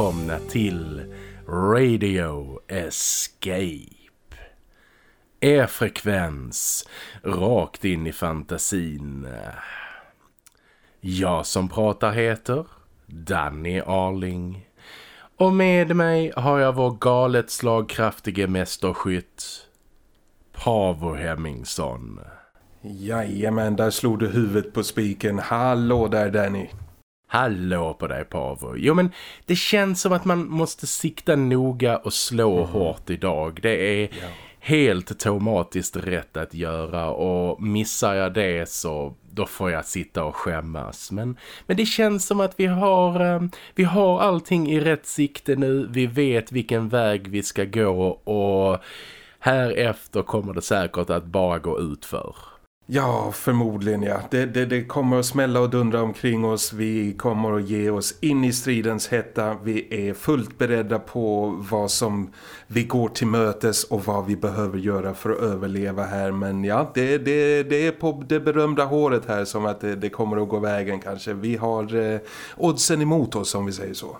Välkomna till Radio Escape. Er frekvens rakt in i fantasin. Jag som pratar heter Danny Arling. Och med mig har jag vår galet slagkraftige mästerskytt Pavo Hemmingsson. Jajamän, där slog du huvudet på spiken. Hallå där Danny. Hallå på dig Pavo. Jo men det känns som att man måste sikta noga och slå mm. hårt idag. Det är ja. helt tomatiskt rätt att göra och missar jag det så då får jag sitta och skämmas. Men, men det känns som att vi har, um, vi har allting i rätt sikte nu. Vi vet vilken väg vi ska gå och här efter kommer det säkert att bara gå ut för. Ja, förmodligen ja. Det, det, det, kommer att smälla och dundra omkring oss. Vi kommer att ge oss in i stridens hetta. Vi är fullt beredda på vad som vi går till mötes och vad vi behöver göra för att överleva här. Men ja, det, det, det är på det berömda håret här som att det, det kommer att gå vägen kanske. Vi har eh, oddsen emot oss om vi säger så.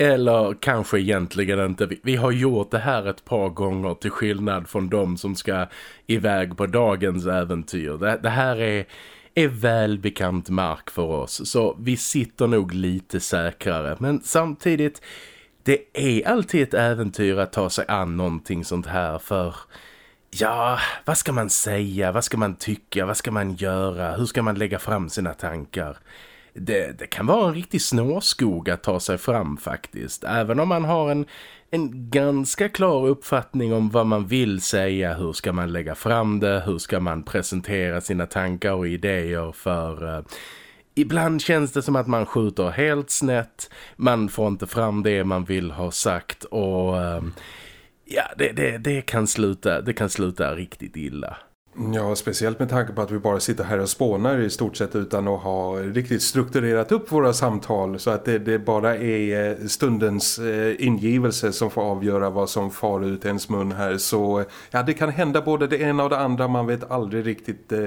Eller kanske egentligen inte. Vi har gjort det här ett par gånger till skillnad från de som ska iväg på dagens äventyr. Det, det här är, är välbekant mark för oss så vi sitter nog lite säkrare. Men samtidigt, det är alltid ett äventyr att ta sig an någonting sånt här för... Ja, vad ska man säga? Vad ska man tycka? Vad ska man göra? Hur ska man lägga fram sina tankar? Det, det kan vara en riktig snårskog att ta sig fram faktiskt. Även om man har en, en ganska klar uppfattning om vad man vill säga, hur ska man lägga fram det, hur ska man presentera sina tankar och idéer för... Uh, ibland känns det som att man skjuter helt snett, man får inte fram det man vill ha sagt och... Eh, ja, det, det, det, kan sluta, det kan sluta riktigt illa. Ja, speciellt med tanke på att vi bara sitter här och spånar i stort sett utan att ha riktigt strukturerat upp våra samtal så att det, det bara är eh, stundens eh, ingivelse som får avgöra vad som far ut ens mun här. Så ja, det kan hända både det ena och det andra. Man vet aldrig riktigt eh,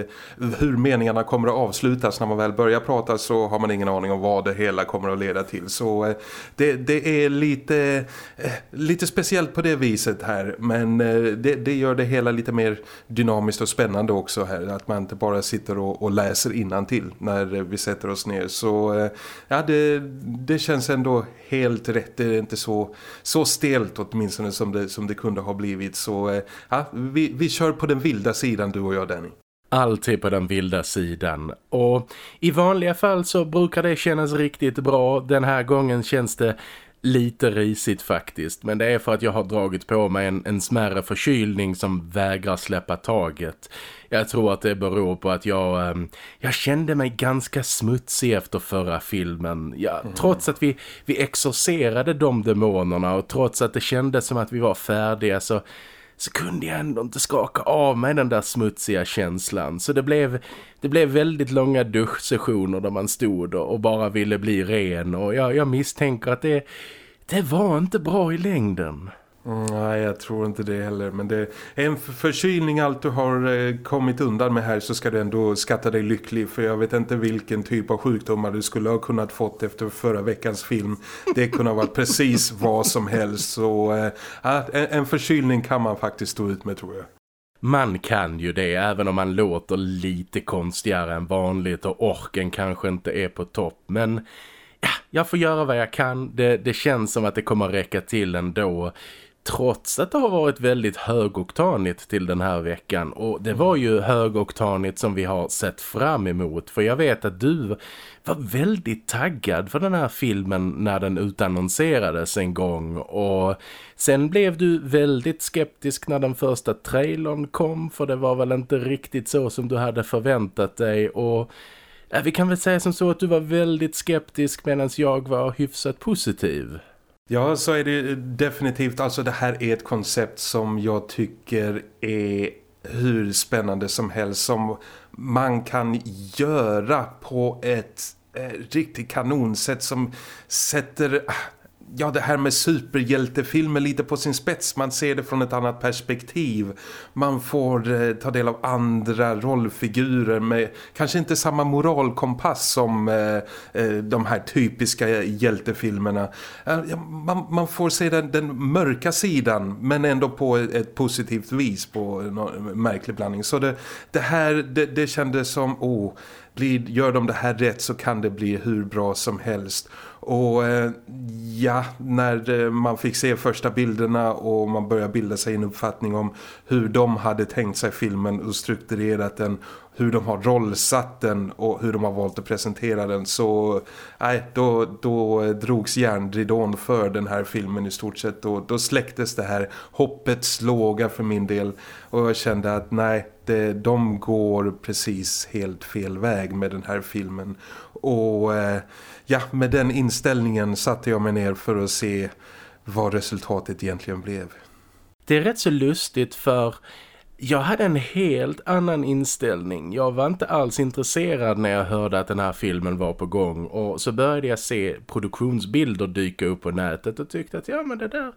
hur meningarna kommer att avslutas. När man väl börjar prata så har man ingen aning om vad det hela kommer att leda till. Så eh, det, det är lite, eh, lite speciellt på det viset här. Men eh, det, det gör det hela lite mer dynamiskt och spännande spännande också här att man inte bara sitter och, och läser innan till när vi sätter oss ner så eh, ja det, det känns ändå helt rätt det är inte så, så stelt åtminstone som det, som det kunde ha blivit så eh, ja, vi, vi kör på den vilda sidan du och jag Danny alltid på den vilda sidan. Och i vanliga fall så brukar det kännas riktigt bra. Den här gången känns det lite risigt faktiskt. Men det är för att jag har dragit på mig en, en smärre förkylning som vägrar släppa taget. Jag tror att det beror på att jag, ähm, jag kände mig ganska smutsig efter förra filmen. Ja, mm. Trots att vi, vi exorcerade de demonerna och trots att det kändes som att vi var färdiga så så kunde jag ändå inte skaka av mig den där smutsiga känslan. Så det blev, det blev väldigt långa duschsessioner där man stod och, bara ville bli ren. Och jag, jag misstänker att det, det var inte bra i längden. Mm, nej, jag tror inte det heller. Men det är en förkylning allt du har eh, kommit undan med här så ska du ändå skatta dig lycklig. För jag vet inte vilken typ av sjukdomar du skulle ha kunnat fått efter förra veckans film. Det kunde ha varit precis vad som helst. Så äh, en, en förkylning kan man faktiskt stå ut med tror jag. Man kan ju det även om man låter lite konstigare än vanligt och orken kanske inte är på topp. Men ja, jag får göra vad jag kan. Det, det känns som att det kommer räcka till ändå trots att det har varit väldigt högoktanigt till den här veckan. Och det var ju högoktanigt som vi har sett fram emot. För jag vet att du var väldigt taggad för den här filmen när den utannonserades en gång. Och sen blev du väldigt skeptisk när den första trailern kom. För det var väl inte riktigt så som du hade förväntat dig. Och vi kan väl säga som så att du var väldigt skeptisk medan jag var hyfsat positiv. Ja, så är det definitivt. Alltså det här är ett koncept som jag tycker är hur spännande som helst. Som man kan göra på ett eh, riktigt kanonsätt som sätter ah, ja, det här med superhjältefilmer lite på sin spets. Man ser det från ett annat perspektiv. Man får eh, ta del av andra rollfigurer med kanske inte samma moralkompass som eh, eh de här typiska hjältefilmerna. Eh, man, man, får se den, den, mörka sidan men ändå på ett, ett positivt vis på en eh, märklig blandning. Så det, det här, det, det kändes som, oh, blir, gör de det här rätt så kan det bli hur bra som helst. Och eh, ja, när eh, man fick se första bilderna och man började bilda sig en uppfattning om hur de hade tänkt sig filmen och strukturerat den, hur de har rollsatt den och hur de har valt att presentera den så nej, då, då drogs järnridån för den här filmen i stort sett. och då släcktes det här hoppets låga för min del och jag kände att nej, det, de går precis helt fel väg med den här filmen. Och eh, ja, med den inställningen satte jag mig ner för att se vad resultatet egentligen blev. Det är rätt så lustigt för jag hade en helt annan inställning. Jag var inte alls intresserad när jag hörde att den här filmen var på gång. Och så började jag se produktionsbilder dyka upp på nätet och tyckte att ja men det där,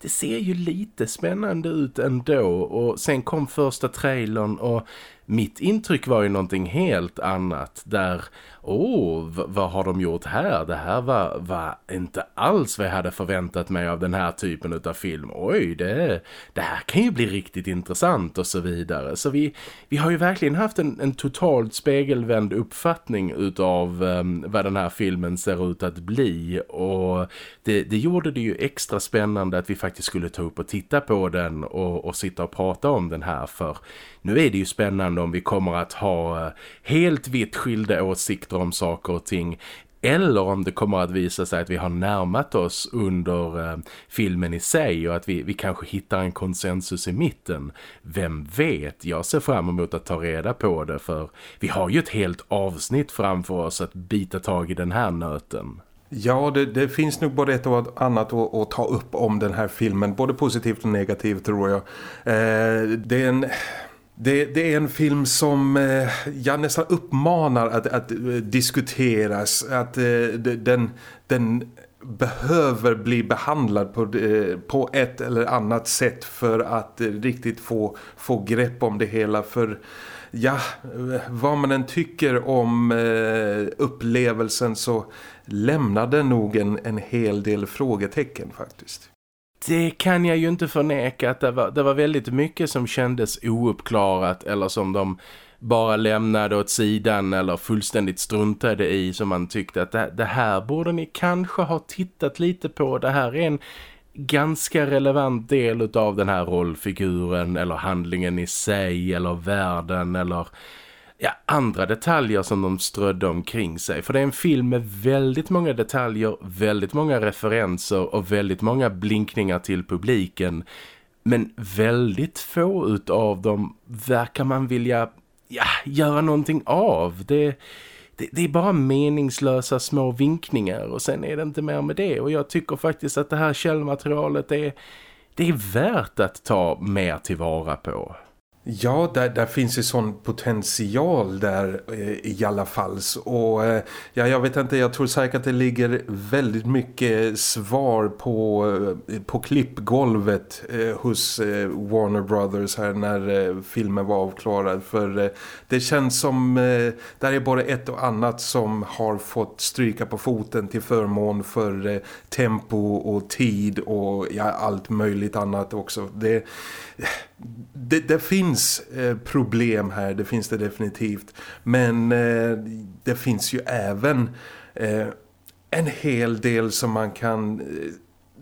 det ser ju lite spännande ut ändå. Och sen kom första trailern och mitt intryck var ju någonting helt annat där, åh, oh, vad har de gjort här? Det här var, var inte alls vad jag hade förväntat mig av den här typen av film. Oj, det, det här kan ju bli riktigt intressant och så vidare. Så vi, vi har ju verkligen haft en, en totalt spegelvänd uppfattning utav um, vad den här filmen ser ut att bli. Och det, det gjorde det ju extra spännande att vi faktiskt skulle ta upp och titta på den och, och sitta och prata om den här. För nu är det ju spännande om vi kommer att ha eh, helt vitt skilda åsikter om saker och ting eller om det kommer att visa sig att vi har närmat oss under eh, filmen i sig och att vi, vi kanske hittar en konsensus i mitten. Vem vet, jag ser fram emot att ta reda på det för vi har ju ett helt avsnitt framför oss att bita tag i den här nöten. Ja, det, det, finns nog både ett och annat att, att, ta upp om den här filmen. Både positivt och negativt tror jag. Eh, det är en det, det, är en film som eh, jag nästan uppmanar att, att eh, diskuteras. Att eh, den, den behöver bli behandlad på, eh, på ett eller annat sätt för att eh, riktigt få, få grepp om det hela. För ja, vad man än tycker om eh, upplevelsen så lämnar den nog en, en hel del frågetecken faktiskt. Det kan jag ju inte förneka att det var, det var väldigt mycket som kändes ouppklarat eller som de bara lämnade åt sidan eller fullständigt struntade i som man tyckte att det, det här borde ni kanske ha tittat lite på. Det här är en ganska relevant del av den här rollfiguren eller handlingen i sig eller världen eller ja, andra detaljer som de strödde omkring sig. För det är en film med väldigt många detaljer, väldigt många referenser och väldigt många blinkningar till publiken. Men väldigt få utav dem verkar man vilja ja, göra någonting av. Det, det, det, är bara meningslösa små vinkningar och sen är det inte mer med det. Och jag tycker faktiskt att det här källmaterialet är, det är värt att ta mer tillvara på. Ja, där, där finns ju sån potential där eh, i alla fall. Och eh, ja, jag vet inte, jag tror säkert att det ligger väldigt mycket svar på, eh, på klippgolvet eh, hos eh, Warner Brothers här när eh, filmen var avklarad. För eh, det känns som, eh, där är bara ett och annat som har fått stryka på foten till förmån för eh, tempo och tid och ja, allt möjligt annat också. Det det, det, finns eh, problem här, det finns det definitivt. Men eh, det finns ju även eh, en hel del som man kan eh,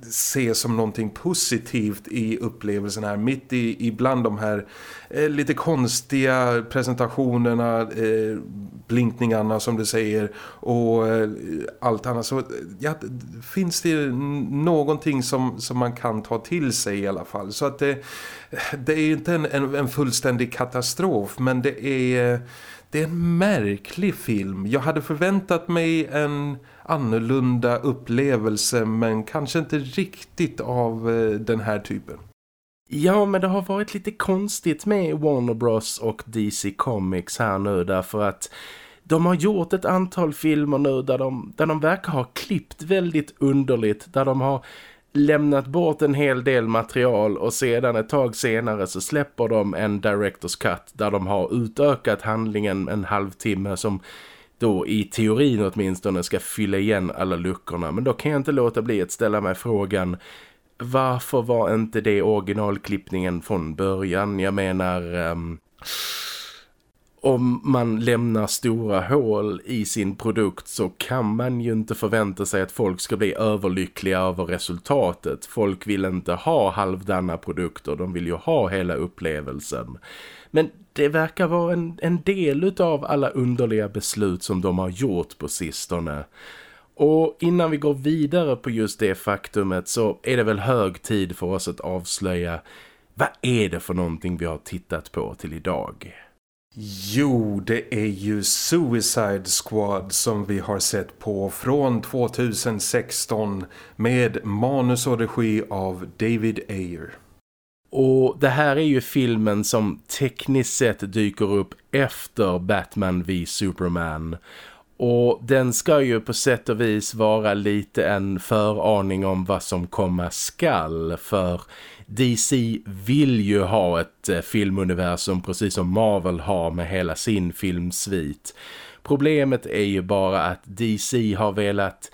se som någonting positivt i upplevelsen här. Mitt i, ibland de här eh, lite konstiga presentationerna, eh, blinkningarna som du säger och eh, allt annat. Så eh, ja, finns det någonting som, som man kan ta till sig i alla fall. Så att det, det är inte en, en, en fullständig katastrof men det är, det är en märklig film. Jag hade förväntat mig en annorlunda upplevelse men kanske inte riktigt av eh, den här typen. Ja, men det har varit lite konstigt med Warner Bros och DC Comics här nu därför att de har gjort ett antal filmer nu där de, där de verkar ha klippt väldigt underligt. Där de har lämnat bort en hel del material och sedan ett tag senare så släpper de en director's cut där de har utökat handlingen en halvtimme som då i teorin åtminstone ska fylla igen alla luckorna. Men då kan jag inte låta bli att ställa mig frågan varför var inte det originalklippningen från början? Jag menar... Um, om man lämnar stora hål i sin produkt så kan man ju inte förvänta sig att folk ska bli överlyckliga över resultatet. Folk vill inte ha halvdanna produkter, de vill ju ha hela upplevelsen. Men det verkar vara en, en del av alla underliga beslut som de har gjort på sistone. Och innan vi går vidare på just det faktumet så är det väl hög tid för oss att avslöja vad är det för någonting vi har tittat på till idag? Jo, det är ju Suicide Squad som vi har sett på från 2016 med manus och regi av David Ayer. Och det här är ju filmen som tekniskt sett dyker upp efter Batman v Superman. Och den ska ju på sätt och vis vara lite en föraning om vad som komma skall för DC vill ju ha ett eh, filmuniversum precis som Marvel har med hela sin filmsvit. Problemet är ju bara att DC har velat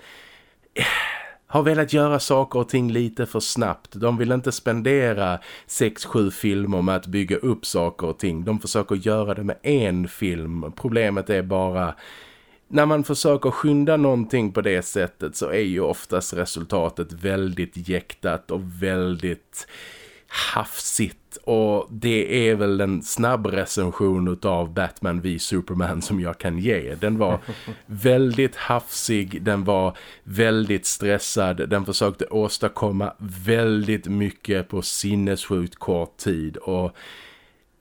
eh, har velat göra saker och ting lite för snabbt. De vill inte spendera 6-7 filmer med att bygga upp saker och ting. De försöker göra det med en film. Problemet är bara när man försöker skynda någonting på det sättet så är ju oftast resultatet väldigt jäktat och väldigt hafsigt och det är väl en snabb recension av Batman v Superman som jag kan ge. Den var väldigt hafsig, den var väldigt stressad, den försökte åstadkomma väldigt mycket på sinnessjukt kort tid och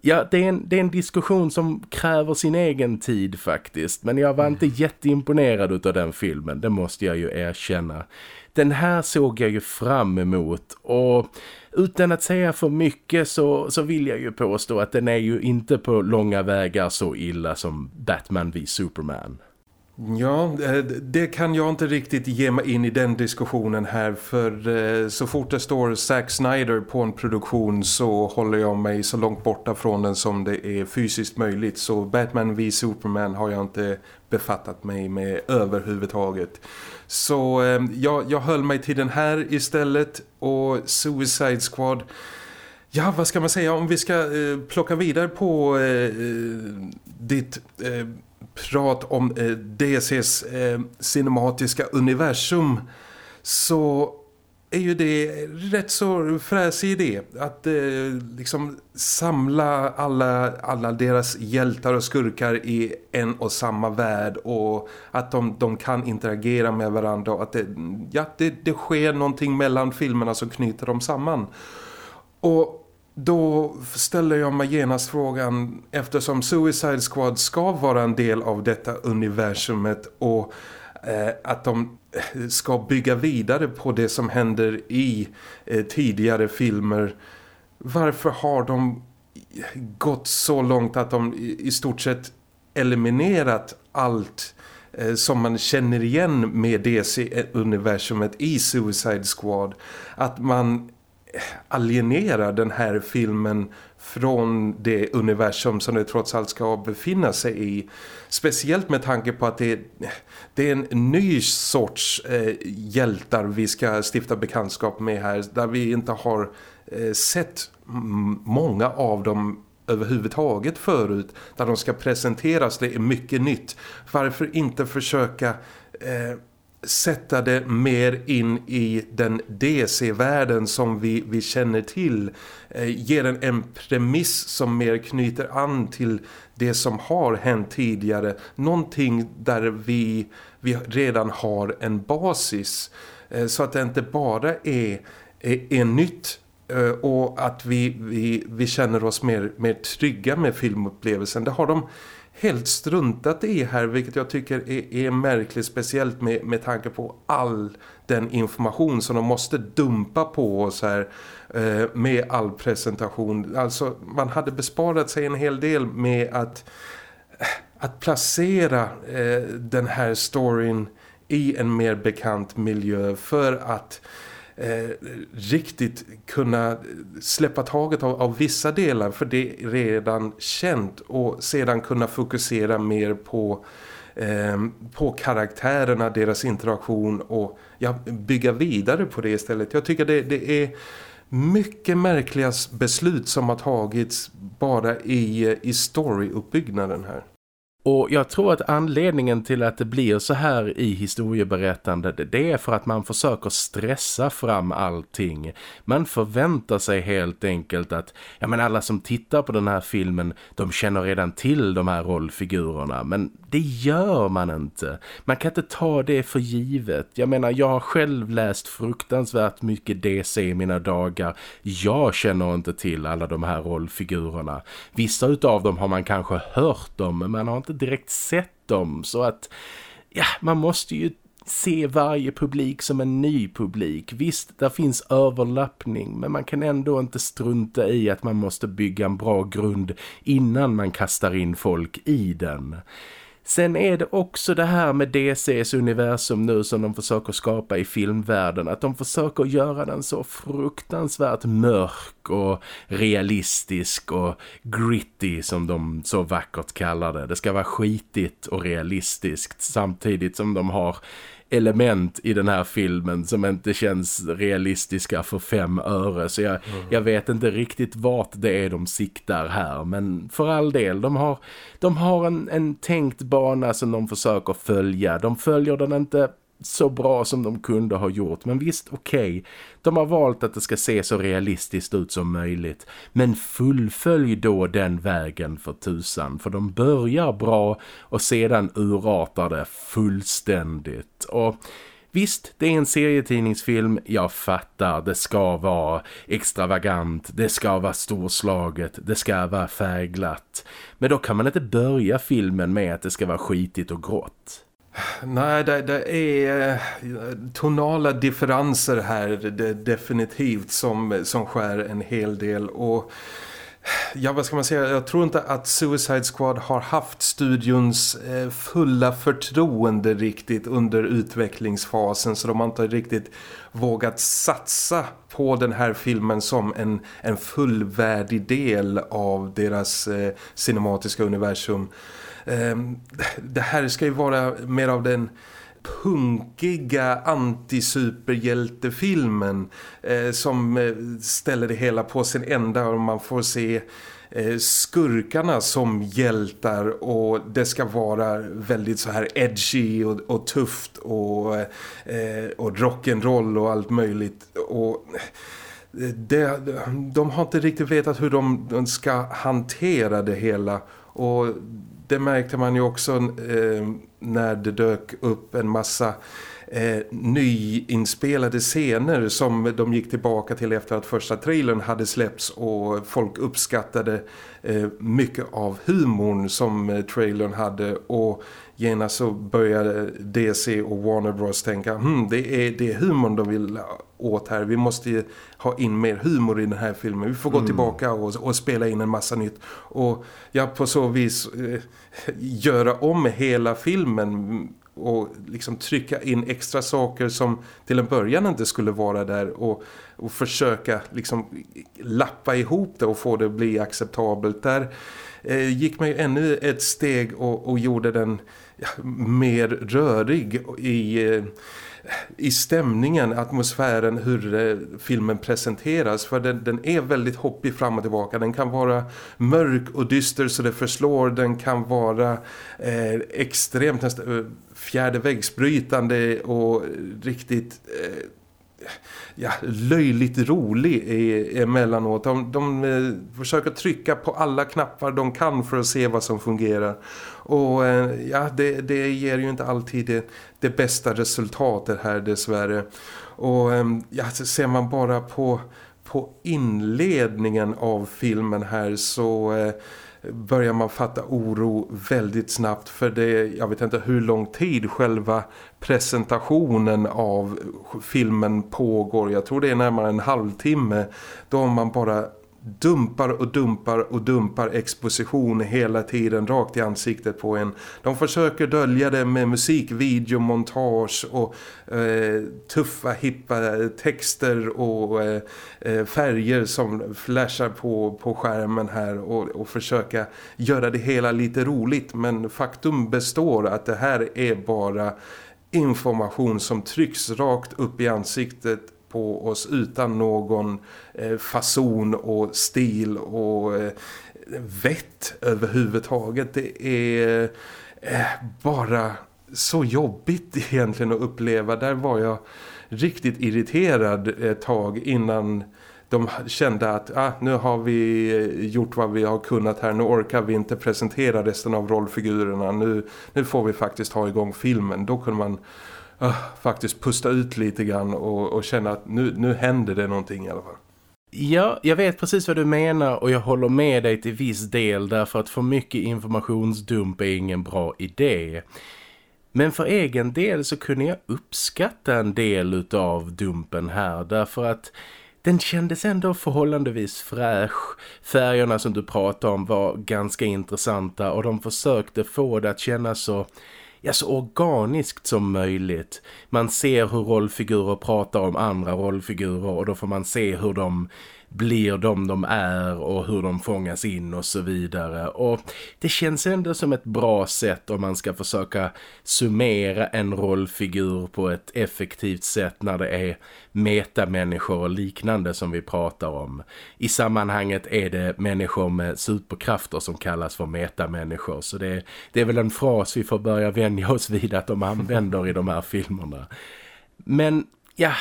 Ja, det är, en, det är en diskussion som kräver sin egen tid faktiskt. Men jag var inte mm. jätteimponerad av den filmen, det måste jag ju erkänna. Den här såg jag ju fram emot och utan att säga för mycket så, så vill jag ju påstå att den är ju inte på långa vägar så illa som Batman v Superman. Ja, eh, det kan jag inte riktigt ge mig in i den diskussionen här för eh, så fort det står Zack Snyder på en produktion så håller jag mig så långt borta från den som det är fysiskt möjligt så Batman v Superman har jag inte befattat mig med överhuvudtaget. Så eh, jag, jag höll mig till den här istället och Suicide Squad Ja, vad ska man säga om vi ska eh, plocka vidare på eh, ditt eh, prat om eh, DCs eh, cinematiska universum så är ju det rätt så fräsig idé att eh, liksom samla alla, alla deras hjältar och skurkar i en och samma värld och att de, de kan interagera med varandra och att det, ja, det, det sker någonting mellan filmerna som knyter dem samman. Och då ställer jag mig genast frågan eftersom Suicide Squad ska vara en del av detta universumet och eh, att de eh, ska bygga vidare på det som händer i eh, tidigare filmer. Varför har de gått så långt att de i, i stort sett eliminerat allt eh, som man känner igen med DC-universumet i Suicide Squad? Att man alienera den här filmen från det universum som det trots allt ska befinna sig i. Speciellt med tanke på att det, det är en ny sorts eh, hjältar vi ska stifta bekantskap med här. Där vi inte har eh, sett många av dem överhuvudtaget förut. Där de ska presenteras, det är mycket nytt. Varför inte försöka... Eh, sätta det mer in i den DC-världen som vi, vi känner till. Eh, ge den en premiss som mer knyter an till det som har hänt tidigare. Någonting där vi, vi redan har en basis. Eh, så att det inte bara är, är, är nytt eh, och att vi, vi, vi känner oss mer, mer trygga med filmupplevelsen. Det har de helt struntat i här vilket jag tycker är, är märkligt speciellt med, med tanke på all den information som de måste dumpa på oss här eh, med all presentation. Alltså man hade besparat sig en hel del med att eh, att placera eh, den här storyn i en mer bekant miljö för att eh, riktigt kunna släppa taget av, av, vissa delar för det är redan känt och sedan kunna fokusera mer på eh, på karaktärerna, deras interaktion och ja, bygga vidare på det istället. Jag tycker det, det är mycket märkliga beslut som har tagits bara i, eh, i storyuppbyggnaden här. Och jag tror att anledningen till att det blir så här i historieberättande det är för att man försöker stressa fram allting. Man förväntar sig helt enkelt att ja men alla som tittar på den här filmen de känner redan till de här rollfigurerna men det gör man inte. Man kan inte ta det för givet. Jag menar jag har själv läst fruktansvärt mycket DC i mina dagar. Jag känner inte till alla de här rollfigurerna. Vissa utav dem har man kanske hört om men man har inte direkt sett dem så att ja, man måste ju se varje publik som en ny publik. Visst, där finns överlappning men man kan ändå inte strunta i att man måste bygga en bra grund innan man kastar in folk i den. Sen är det också det här med DCs universum nu som de försöker skapa i filmvärlden. Att de försöker göra den så fruktansvärt mörk och realistisk och gritty som de så vackert kallar det. Det ska vara skitigt och realistiskt samtidigt som de har element i den här filmen som inte känns realistiska för fem öre. Så jag, mm. jag vet inte riktigt vart det är de siktar här. Men för all del, de har, de har en, en tänkt bana som de försöker följa. De följer den inte så bra som de kunde ha gjort. Men visst, okej. Okay. De har valt att det ska se så realistiskt ut som möjligt. Men fullfölj då den vägen för tusan. För de börjar bra och sedan urartar det fullständigt. Och... Visst, det är en serietidningsfilm, jag fattar, det ska vara extravagant, det ska vara storslaget, det ska vara färgglatt. Men då kan man inte börja filmen med att det ska vara skitigt och grått. Nej, det, det, är eh, tonala differenser här det definitivt som, som skär en hel del och ja vad ska man säga, jag tror inte att Suicide Squad har haft studions eh, fulla förtroende riktigt under utvecklingsfasen så de har inte riktigt vågat satsa på den här filmen som en, en fullvärdig del av deras eh, cinematiska universum. Ehm, det här ska ju vara mer av den punkiga antisuperhjältefilmen eh, som eh, ställer det hela på sin ända och man får se eh, skurkarna som hjältar och det ska vara väldigt så här edgy och, och tufft och, eh, och rock'n'roll och allt möjligt. Och eh, det, de har inte riktigt vetat hur de, de ska hantera det hela och det märkte man ju också eh, när det dök upp en massa eh, nyinspelade scener som de gick tillbaka till efter att första trailern hade släppts och folk uppskattade eh, mycket av humorn som eh, trailern hade. Och genast så började DC och Warner Bros tänka hmm, det, är, det är humorn de vill åt här. Vi måste ha in mer humor i den här filmen. Vi får gå mm. tillbaka och, och, spela in en massa nytt. Och ja, på så vis eh, göra om hela filmen och liksom trycka in extra saker som till en början inte skulle vara där och, och försöka liksom lappa ihop det och få det att bli acceptabelt. Där eh, gick man ju ännu ett steg och, och gjorde den mer rörig i... Eh, I stämningen, atmosfären, hur eh, filmen presenteras. För den, den, är väldigt hoppig fram och tillbaka. Den kan vara mörk och dyster så det förslår. Den kan vara eh, extremt nästan, eh, fjärde väggsbrytande och riktigt... Eh, ja, löjligt rolig emellanåt. De, de eh, försöker trycka på alla knappar de kan för att se vad som fungerar. Och eh, ja, det, det ger ju inte alltid det, det bästa resultatet här dessvärre. Och eh, ja, ser man bara på, på inledningen av filmen här så börjar man fatta oro väldigt snabbt för det, jag vet inte hur lång tid själva presentationen av filmen pågår. Jag tror det är närmare en halvtimme då man bara dumpar och dumpar och dumpar exposition hela tiden rakt i ansiktet på en. De försöker dölja det med musik, video, montage och eh, tuffa, hippa texter och eh, eh, färger som flashar på, på skärmen här och, och försöka göra det hela lite roligt. Men faktum består att det här är bara information som trycks rakt upp i ansiktet på oss utan någon eh, fason och stil och eh, vett överhuvudtaget. Det är eh, bara så jobbigt egentligen att uppleva. Där var jag riktigt irriterad ett tag innan de kände att ah, nu har vi eh, gjort vad vi har kunnat här. Nu orkar vi inte presentera resten av rollfigurerna. Nu, nu får vi faktiskt ha igång filmen. Då kunde man uh, faktiskt pusta ut lite grann och, och känna att nu, nu händer det någonting i alla fall. Ja, jag vet precis vad du menar och jag håller med dig till viss del därför att för mycket informationsdump är ingen bra idé. Men för egen del så kunde jag uppskatta en del av dumpen här därför att den kändes ändå förhållandevis fräsch. Färgerna som du pratade om var ganska intressanta och de försökte få det att kännas så ja, så organiskt som möjligt. Man ser hur rollfigurer pratar om andra rollfigurer och då får man se hur de blir de de är och hur de fångas in och så vidare. Och det känns ändå som ett bra sätt om man ska försöka summera en rollfigur på ett effektivt sätt när det är metamänniskor och liknande som vi pratar om. I sammanhanget är det människor med superkrafter som kallas för metamänniskor så det, det är väl en fras vi får börja vänja oss vid att de använder i de här filmerna. Men ja,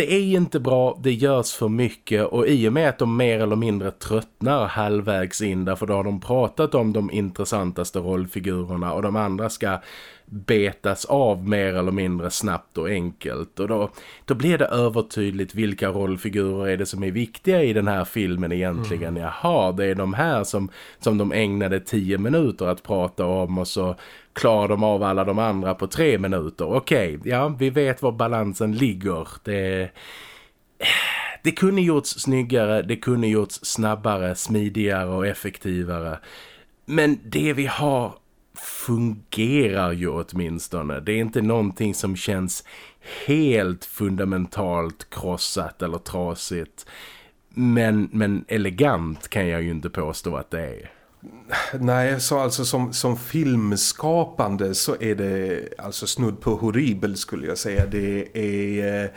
det är inte bra, det görs för mycket och i och med att de mer eller mindre tröttnar halvvägs in därför då har de pratat om de intressantaste rollfigurerna och de andra ska betas av mer eller mindre snabbt och enkelt och då, då blir det övertydligt vilka rollfigurer är det som är viktiga i den här filmen egentligen. Mm. Jaha, det är de här som, som de ägnade tio minuter att prata om och så klarar de av alla de andra på tre minuter. Okej, okay, ja, vi vet var balansen ligger. Det, det kunde gjorts snyggare, det kunde gjorts snabbare, smidigare och effektivare. Men det vi har fungerar ju åtminstone. Det är inte någonting som känns helt fundamentalt krossat eller trasigt. Men, men elegant kan jag ju inte påstå att det är. Nej, så alltså som, som filmskapande så är det alltså snudd på horribel skulle jag säga. Det är eh,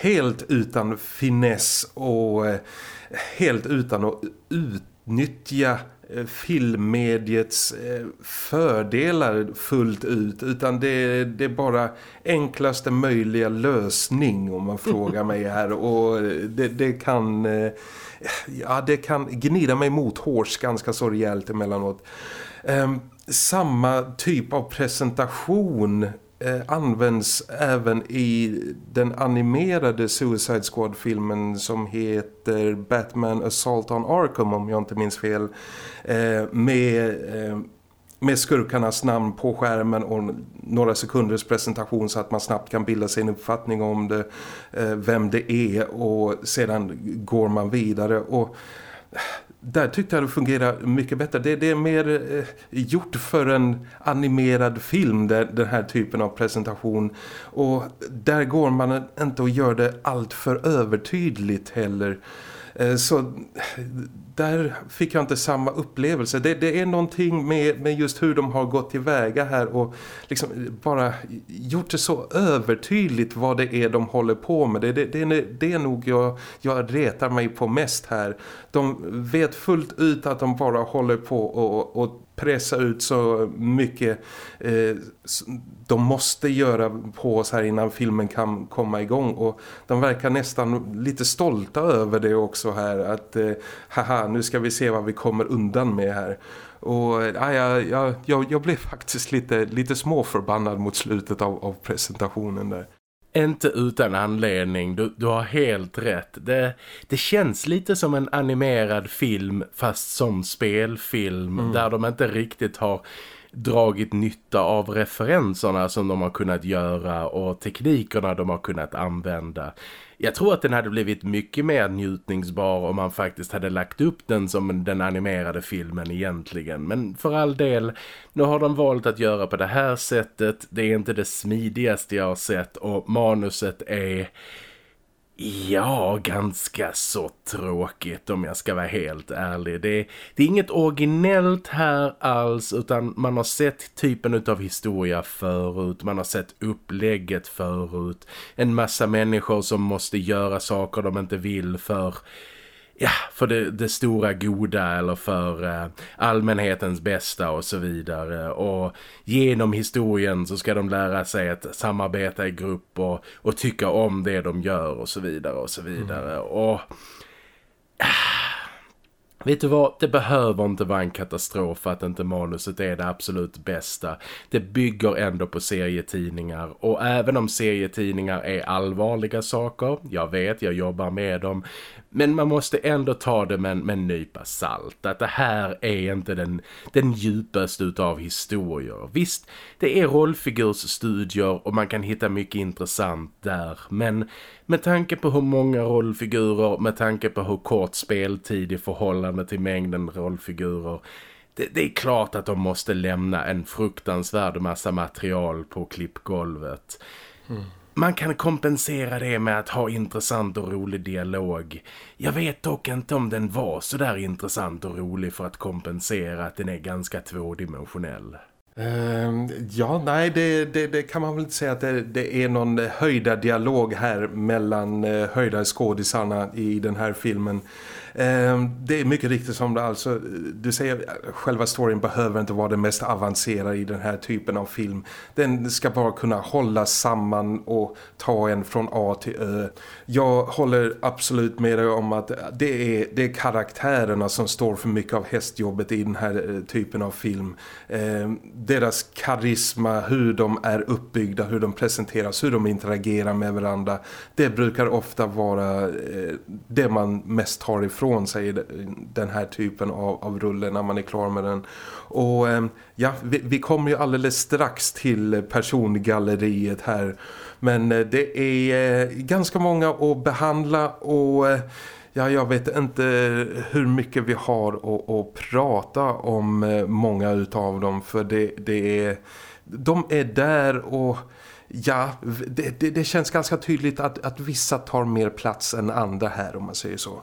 helt utan finess och eh, helt utan att utnyttja Eh, filmmediets eh, fördelar fullt ut utan det, det är bara enklaste möjliga lösning om man frågar mig här och eh, det, det kan ja, det kan gnida mig mot hårs ganska så rejält emellanåt. Ehm, samma typ av presentation Eh, används även i den animerade Suicide Squad-filmen som heter Batman Assault on Arkham om jag inte minns fel. Eh, med eh, med skurkarnas namn på skärmen och några sekunders presentation så att man snabbt kan bilda sig en uppfattning om det, vem det är och sedan går man vidare och där tyckte jag det fungerade mycket bättre. Det, det är mer eh, gjort för en animerad film, där, den här typen av presentation. Och där går man inte och gör det allt för övertydligt heller. Eh, så där fick jag inte samma upplevelse. Det, det, är någonting med, med just hur de har gått tillväga här och liksom bara gjort det så övertydligt vad det är de håller på med. Det, det, det, är, det är nog jag, jag retar mig på mest här. De vet fullt ut att de bara håller på och, och pressa ut så mycket eh, de måste göra på oss här innan filmen kan komma igång och de verkar nästan lite stolta över det också här att eh, haha nu ska vi se vad vi kommer undan med här och ja, jag, jag, jag blev faktiskt lite, lite småförbannad mot slutet av, av presentationen där. Inte utan anledning, du, du har helt rätt. Det, det känns lite som en animerad film fast som spelfilm mm. där de inte riktigt har dragit nytta av referenserna som de har kunnat göra och teknikerna de har kunnat använda. Jag tror att den hade blivit mycket mer njutningsbar om man faktiskt hade lagt upp den som den animerade filmen egentligen. Men för all del, nu har de valt att göra på det här sättet. Det är inte det smidigaste jag har sett och manuset är Ja, ganska så tråkigt om jag ska vara helt ärlig. Det, det är inget originellt här alls utan man har sett typen av historia förut. Man har sett upplägget förut. En massa människor som måste göra saker de inte vill för ja, för det, det, stora goda eller för eh, allmänhetens bästa och så vidare. Och genom historien så ska de lära sig att samarbeta i grupp och, och tycka om det de gör och så vidare och så vidare. Mm. Och... Ah, Vet du vad, det behöver inte vara en katastrof att inte manuset är det absolut bästa. Det bygger ändå på serietidningar och även om serietidningar är allvarliga saker, jag vet, jag jobbar med dem, men man måste ändå ta det med, med en nypa salt. Att det här är inte den, den djupaste utav historier. Visst, det är rollfigursstudier och man kan hitta mycket intressant där, men med tanke på hur många rollfigurer, med tanke på hur kort speltid i förhållande till mängden rollfigurer. Det, det, är klart att de måste lämna en fruktansvärd massa material på klippgolvet. Mm. Man kan kompensera det med att ha intressant och rolig dialog. Jag vet dock inte om den var så där intressant och rolig för att kompensera att den är ganska tvådimensionell. Uh, ja, nej, det, det, det, kan man väl inte säga att det, det är någon höjda dialog här mellan uh, höjda skådisarna i den här filmen. Ehm, det är mycket riktigt som det alltså, du säger själva storyn behöver inte vara det mest avancerade i den här typen av film. Den ska bara kunna hålla samman och ta en från A till Ö. Jag håller absolut med dig om att det är, det är karaktärerna som står för mycket av hästjobbet i den här eh, typen av film. Ehm, deras karisma, hur de är uppbyggda, hur de presenteras, hur de interagerar med varandra. Det brukar ofta vara eh, det man mest tar ifrån ifrån sig den här typen av, av rulle när man är klar med den. Och ehm, ja, vi, vi kommer ju alldeles strax till persongalleriet här. Men eh, det är eh, ganska många att behandla och eh, ja, jag vet inte hur mycket vi har att, att prata om många utav dem för det, det är, de är där och ja, det, det, det, känns ganska tydligt att, att vissa tar mer plats än andra här om man säger så.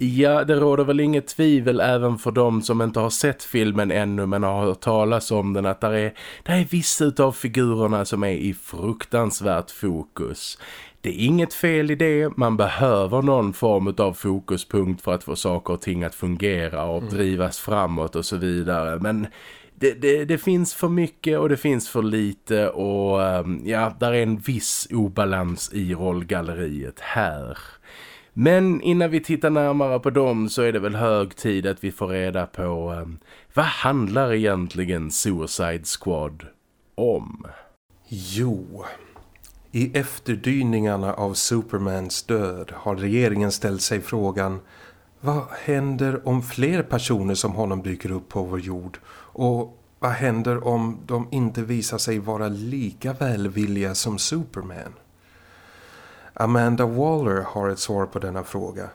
Ja, det råder väl inget tvivel även för de som inte har sett filmen ännu men har hört talas om den att där är, där är vissa av figurerna som är i fruktansvärt fokus. Det är inget fel i det, man behöver någon form av fokuspunkt för att få saker och ting att fungera och mm. drivas framåt och så vidare. Men det, det, det, finns för mycket och det finns för lite och ehm, ja, där är en viss obalans i rollgalleriet här. Men innan vi tittar närmare på dem så är det väl hög tid att vi får reda på eh, vad handlar egentligen Suicide Squad om? Jo, i efterdyningarna av Supermans död har regeringen ställt sig frågan vad händer om fler personer som honom dyker upp på vår jord? Och vad händer om de inte visar sig vara lika välvilliga som Superman? Amanda Waller har ett svar på denna fråga.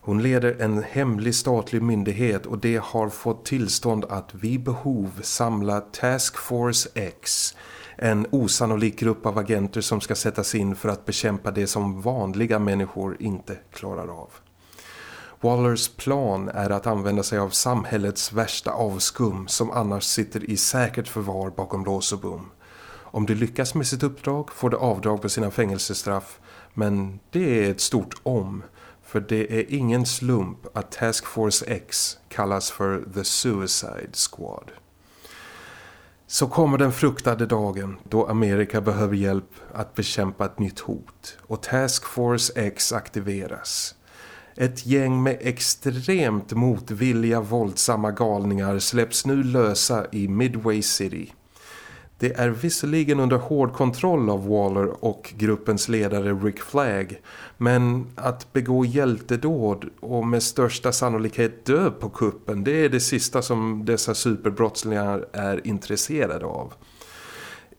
Hon leder en hemlig statlig myndighet och det har fått tillstånd att vid behov samla Task Force X, en osannolik grupp av agenter som ska sättas in för att bekämpa det som vanliga människor inte klarar av. Wallers plan är att använda sig av samhällets värsta avskum som annars sitter i säkert förvar bakom lås och bom. Om de lyckas med sitt uppdrag får de avdrag på sina fängelsestraff men det är ett stort om för det är ingen slump att Task Force X kallas för The Suicide Squad. Så kommer den fruktade dagen då Amerika behöver hjälp att bekämpa ett nytt hot och Task Force X aktiveras. Ett gäng med extremt motvilliga våldsamma galningar släpps nu lösa i Midway City. Det är visserligen under hård kontroll av Waller och gruppens ledare Rick Flagg Men att begå hjältedåd och med största sannolikhet dö på kuppen det är det sista som dessa superbrottslingar är intresserade av.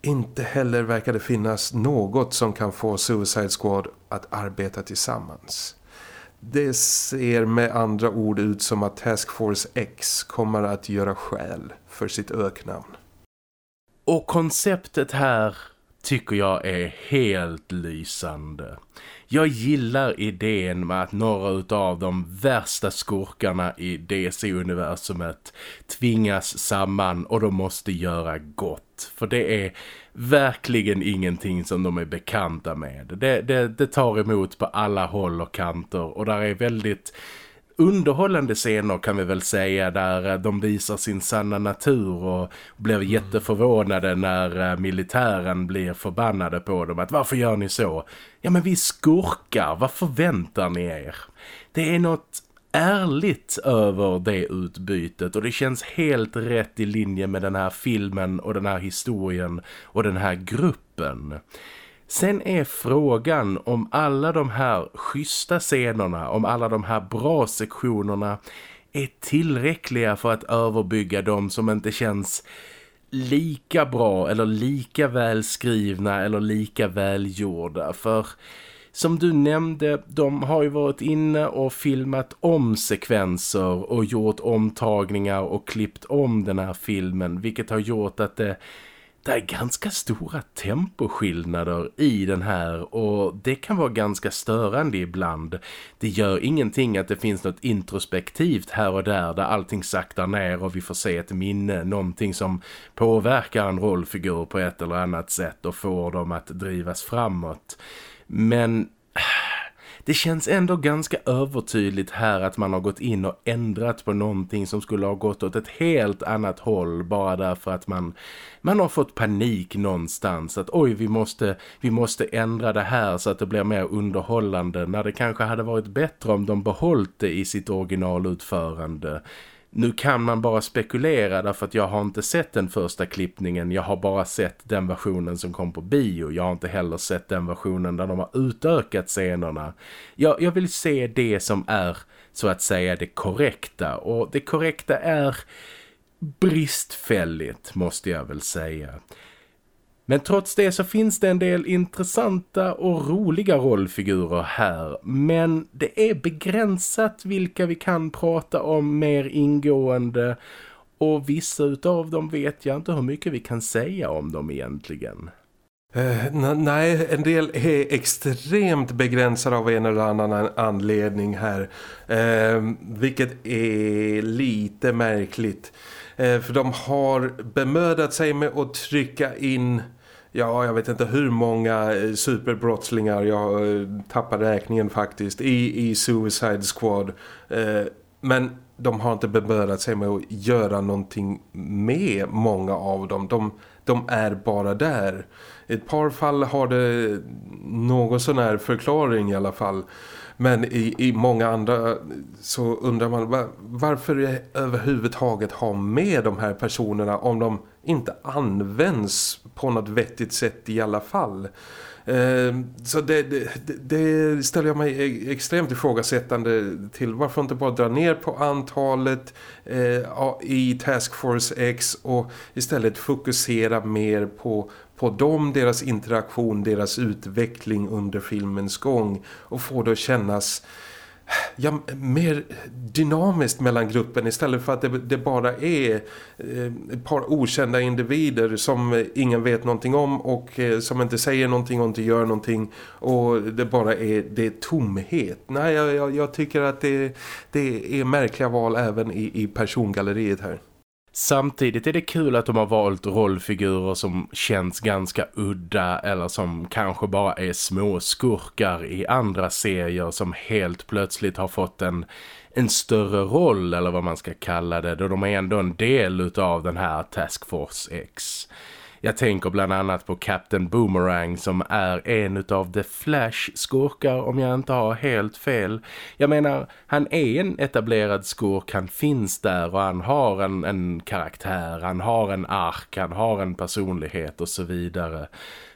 Inte heller verkar det finnas något som kan få Suicide Squad att arbeta tillsammans. Det ser med andra ord ut som att Task Force X kommer att göra skäl för sitt öknamn. Och konceptet här tycker jag är helt lysande. Jag gillar idén med att några av de värsta skurkarna i DC-universumet tvingas samman och de måste göra gott. För det är verkligen ingenting som de är bekanta med. Det, det, det tar emot på alla håll och kanter och där är väldigt underhållande scener kan vi väl säga där de visar sin sanna natur och blev mm. jätteförvånade när eh, militären blir förbannade på dem att varför gör ni så? Ja men vi skurkar, vad förväntar ni er? Det är något ärligt över det utbytet och det känns helt rätt i linje med den här filmen och den här historien och den här gruppen. Sen är frågan om alla de här schyssta scenerna, om alla de här bra sektionerna är tillräckliga för att överbygga de som inte känns lika bra eller lika välskrivna eller lika välgjorda. För som du nämnde, de har ju varit inne och filmat om sekvenser och gjort omtagningar och klippt om den här filmen vilket har gjort att det det är ganska stora temposkillnader i den här och det kan vara ganska störande ibland. Det gör ingenting att det finns något introspektivt här och där där allting saktar ner och vi får se ett minne, någonting som påverkar en rollfigur på ett eller annat sätt och får dem att drivas framåt. Men det känns ändå ganska övertydligt här att man har gått in och ändrat på någonting som skulle ha gått åt ett helt annat håll bara därför att man, man har fått panik någonstans att oj vi måste, vi måste ändra det här så att det blir mer underhållande när det kanske hade varit bättre om de behållit det i sitt originalutförande. Nu kan man bara spekulera därför att jag har inte sett den första klippningen. Jag har bara sett den versionen som kom på bio. Jag har inte heller sett den versionen där de har utökat scenerna. Jag, jag vill se det som är så att säga det korrekta. Och det korrekta är bristfälligt måste jag väl säga. Men trots det så finns det en del intressanta och roliga rollfigurer här. Men det är begränsat vilka vi kan prata om mer ingående. Och vissa utav dem vet jag inte hur mycket vi kan säga om dem egentligen. Uh, nej, en del är extremt begränsade av en eller annan anledning här. Uh, vilket är lite märkligt. Uh, för de har bemödat sig med att trycka in ja, jag vet inte hur många eh, superbrottslingar jag eh, tappar räkningen faktiskt i, i Suicide Squad. Eh, men de har inte bemödat sig med att göra någonting med många av dem. De, de är bara där. I ett par fall har det någon sån här förklaring i alla fall. Men i, i många andra så undrar man varför överhuvudtaget ha med de här personerna om de inte används på något vettigt sätt i alla fall. Ehm, så det, det, det, ställer jag mig e, extremt ifrågasättande till. Varför inte bara dra ner på antalet eh, i Task Force X och istället fokusera mer på, på dem, deras interaktion, deras utveckling under filmens gång och få det att kännas ja, mer dynamiskt mellan gruppen istället för att det, det bara är eh, ett par okända individer som ingen vet någonting om och eh, som inte säger någonting och inte gör någonting och det bara är, det är tomhet. Nej, jag, jag tycker att det, det är märkliga val även i, i persongalleriet här. Samtidigt är det kul att de har valt rollfigurer som känns ganska udda eller som kanske bara är små skurkar i andra serier som helt plötsligt har fått en, en större roll eller vad man ska kalla det då de är ändå en del av den här Task Force X. Jag tänker bland annat på Captain Boomerang som är en av The Flash-skurkar om jag inte har helt fel. Jag menar, han är en etablerad skurk, han finns där och han har en, en karaktär, han har en ark, han har en personlighet och så vidare.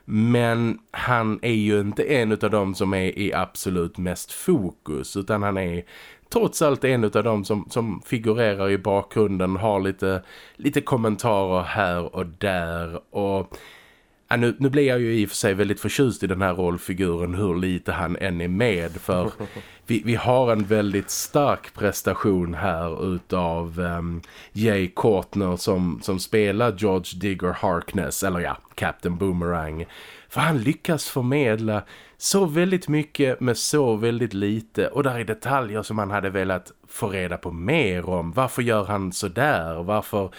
Men han är ju inte en av dem som är i absolut mest fokus utan han är trots allt en av dem som, som figurerar i bakgrunden har lite, lite kommentarer här och där. Och Ja, nu, nu blir jag ju i och för sig väldigt förtjust i den här rollfiguren hur lite han än är med. För vi, vi har en väldigt stark prestation här utav um, Jay Courtner som, som spelar George Digger Harkness eller ja, Captain Boomerang. För han lyckas förmedla så väldigt mycket med så väldigt lite och där är detaljer som man hade velat få reda på mer om. Varför gör han så där? Varför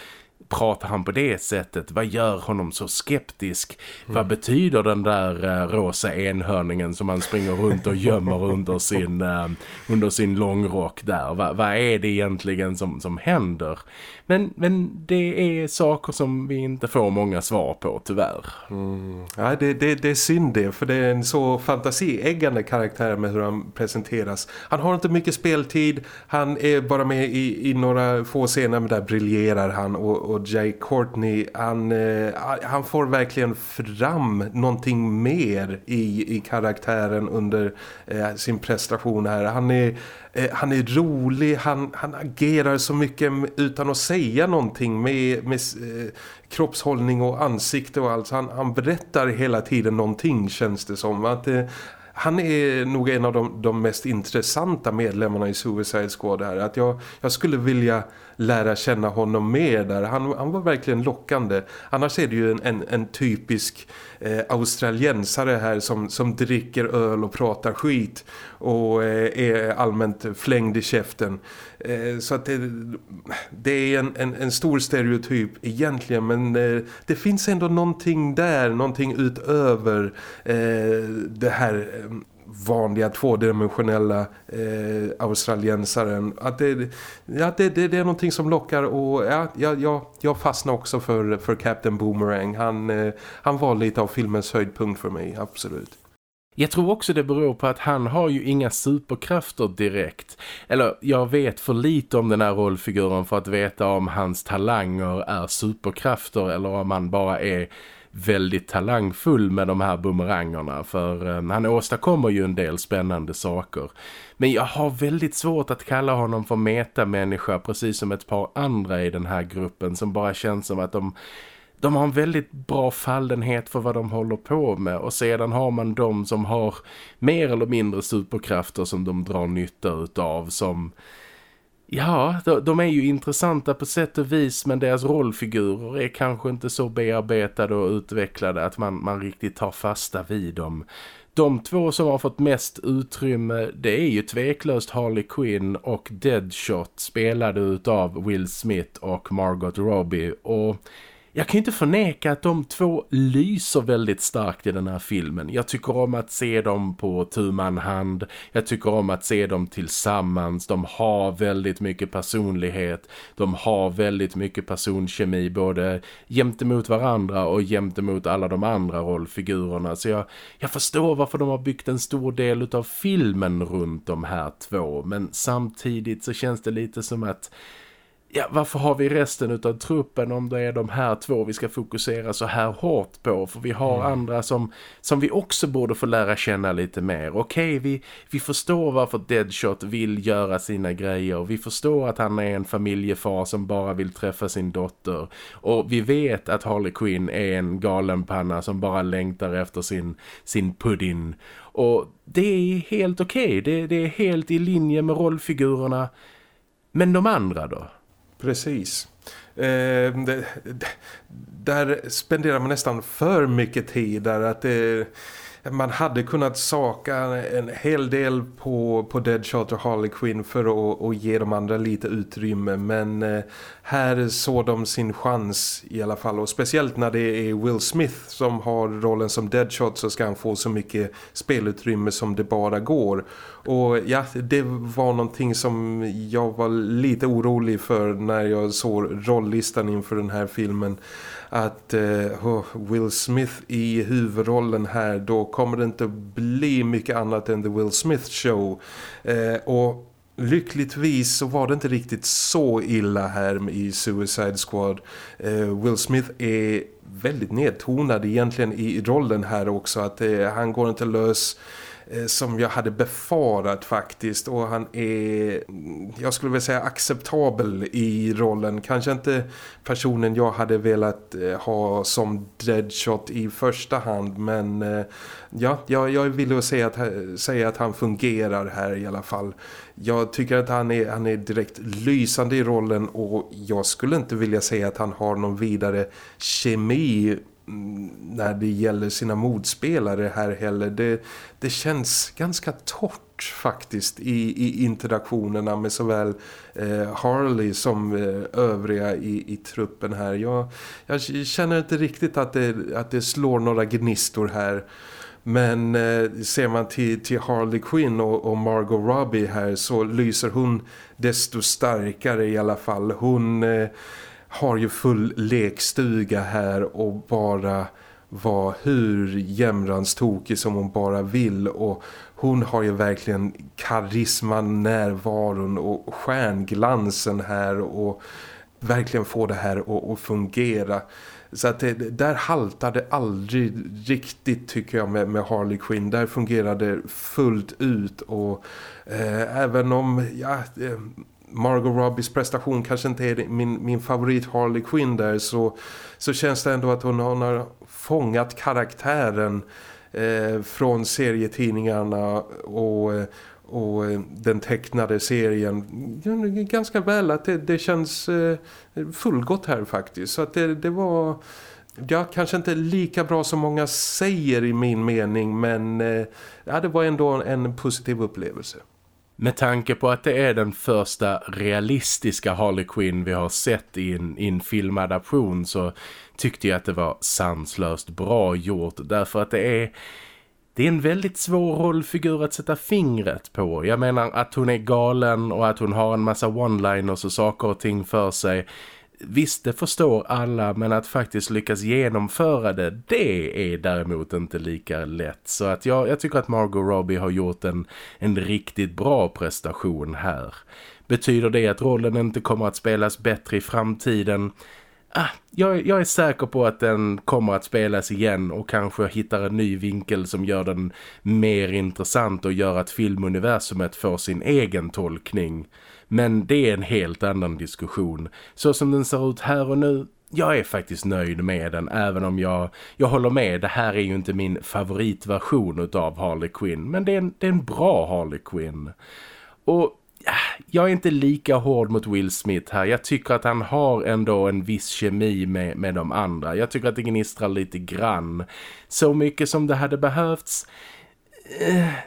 pratar han på det sättet? Vad gör honom så skeptisk? Mm. Vad betyder den där uh, rosa enhörningen som han springer runt och gömmer under sin, uh, under sin långrock där? Va, vad är det egentligen som, som händer? Men, men det är saker som vi inte får många svar på, tyvärr. Mm. Ja, det, det, det är synd det, för det är en så fantasieggande karaktär med hur han presenteras. Han har inte mycket speltid, han är bara med i, i några få scener, men där briljerar han och, och Jay Courtney, han, eh, han får verkligen fram någonting mer i, i karaktären under eh, sin prestation här. Han är Eh, han är rolig, han, han agerar så mycket utan att säga någonting med, med eh, kroppshållning och ansikte och allt. Han, han berättar hela tiden någonting känns det som. Att, eh, han är nog en av de, de, mest intressanta medlemmarna i Suicide Squad här. Att jag, jag skulle vilja lära känna honom mer där. Han, han var verkligen lockande. Annars är det ju en, en, en typisk eh, australiensare här som, som dricker öl och pratar skit och eh, är allmänt flängd i käften. Eh, så att det, det är en, en, en, stor stereotyp egentligen men eh, det finns ändå någonting där, någonting utöver eh, det här eh, vanliga tvådimensionella eh, australiensaren. Att det, ja, det, det, det, är någonting som lockar och ja, jag, jag, jag fastnar också för, för Captain Boomerang. Han, eh, han var lite av filmens höjdpunkt för mig, absolut. Jag tror också det beror på att han har ju inga superkrafter direkt. Eller jag vet för lite om den här rollfiguren för att veta om hans talanger är superkrafter eller om han bara är väldigt talangfull med de här bumerangerna för eh, han åstadkommer ju en del spännande saker. Men jag har väldigt svårt att kalla honom för metamänniska precis som ett par andra i den här gruppen som bara känns som att de de har en väldigt bra fallenhet för vad de håller på med och sedan har man de som har mer eller mindre superkrafter som de drar nytta utav som Ja, de är ju intressanta på sätt och vis men deras rollfigurer är kanske inte så bearbetade och utvecklade att man, man riktigt tar fasta vid dem. De två som har fått mest utrymme det är ju tveklöst Harley Quinn och Deadshot spelade utav Will Smith och Margot Robbie och jag kan inte förneka att de två lyser väldigt starkt i den här filmen. Jag tycker om att se dem på tuman hand. Jag tycker om att se dem tillsammans. De har väldigt mycket personlighet. De har väldigt mycket personkemi både gentemot varandra och gentemot alla de andra rollfigurerna. Så jag, jag förstår varför de har byggt en stor del av filmen runt de här två. Men samtidigt så känns det lite som att ja, varför har vi resten av truppen om det är de här två vi ska fokusera så här hårt på? För vi har mm. andra som, som vi också borde få lära känna lite mer. Okej, vi, vi förstår varför Deadshot vill göra sina grejer. Vi förstår att han är en familjefar som bara vill träffa sin dotter. Och vi vet att Harley Quinn är en galenpanna som bara längtar efter sin, sin pudding. Och det är helt okej. Okay. Det, det är helt i linje med rollfigurerna. Men de andra då? Precis. Eh, det, där spenderar man nästan för mycket tid där att det man hade kunnat saka en hel del på, på Deadshot och Harley Quinn för att, att ge de andra lite utrymme. Men eh, här såg de sin chans i alla fall. Och speciellt när det är Will Smith som har rollen som Deadshot så ska han få så mycket spelutrymme som det bara går. Och ja, det var någonting som jag var lite orolig för när jag såg rolllistan inför den här filmen att uh, Will Smith i huvudrollen här då kommer det inte bli mycket annat än The Will Smith Show. Eh, och lyckligtvis så var det inte riktigt så illa här i Suicide Squad. Eh, Will Smith är väldigt nedtonad egentligen i rollen här också. Att han går inte lös Eh, Eh, som jag hade befarat faktiskt. Och han är jag skulle vilja säga acceptabel i rollen. Kanske inte personen jag hade velat eh, ha som Deadshot i första hand. Men eh, ja, jag, jag vill säga att, säga att han fungerar här i alla fall. Jag tycker att han är, han är direkt lysande i rollen. Och jag skulle inte vilja säga att han har någon vidare kemi när det gäller sina motspelare här heller. Det, det känns ganska torrt faktiskt i, i interaktionerna med såväl eh, Harley som eh, övriga i, i truppen här. Jag, jag känner inte riktigt att det, att det slår några gnistor här. Men eh, ser man till, till Harley Quinn och, och, Margot Robbie här så lyser hon desto starkare i alla fall. Hon... Eh, har ju full lekstuga här och bara var hur jämranstokig som hon bara vill och hon har ju verkligen karisman, närvaron och stjärnglansen här och verkligen får det här att, att fungera. Så att det, där haltade aldrig riktigt tycker jag med, med Harley Quinn. Där fungerade fullt ut och eh, även om ja, eh, Margot Robbies prestation kanske inte är min, min favorit Harley Quinn där så, så känns det ändå att hon, hon har fångat karaktären eh, från serietidningarna och, eh, och eh, den tecknade serien mm, ganska väl att det, det känns eh, fullgott här faktiskt så att det, det var ja, kanske inte lika bra som många säger i min mening men eh, ja, det var ändå en positiv upplevelse. Med tanke på att det är den första realistiska Harley Quinn vi har sett i en, i en filmadaption så tyckte jag att det var sanslöst bra gjort därför att det är det är en väldigt svår rollfigur att sätta fingret på. Jag menar att hon är galen och att hon har en massa one-liners och saker och ting för sig Visst, det förstår alla men att faktiskt lyckas genomföra det, det är däremot inte lika lätt. Så att jag, jag tycker att Margot Robbie har gjort en, en riktigt bra prestation här. Betyder det att rollen inte kommer att spelas bättre i framtiden? Ah, jag, jag, är säker på att den kommer att spelas igen och kanske hittar en ny vinkel som gör den mer intressant och gör att filmuniversumet får sin egen tolkning. Men det är en helt annan diskussion. Så som den ser ut här och nu, jag är faktiskt nöjd med den även om jag, jag håller med, det här är ju inte min favoritversion av Harley Quinn. Men det är en, det är en bra Harley Quinn. Och jag är inte lika hård mot Will Smith här. Jag tycker att han har ändå en viss kemi med, med de andra. Jag tycker att det gnistrar lite grann. Så mycket som det hade behövts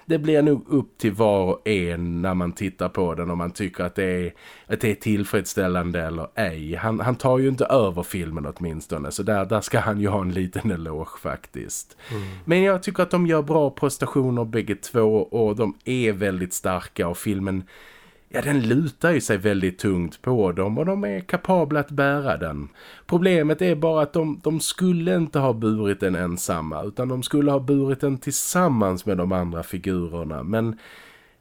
det blir nog upp till var och en när man tittar på den om man tycker att det är, att det är tillfredsställande eller ej. Han, han tar ju inte över filmen åtminstone så där, där ska han ju ha en liten eloge faktiskt. Mm. Men jag tycker att de gör bra prestationer bägge två och de är väldigt starka och filmen ja den lutar ju sig väldigt tungt på dem och de är kapabla att bära den. Problemet är bara att de, de skulle inte ha burit den ensamma utan de skulle ha burit den tillsammans med de andra figurerna. Men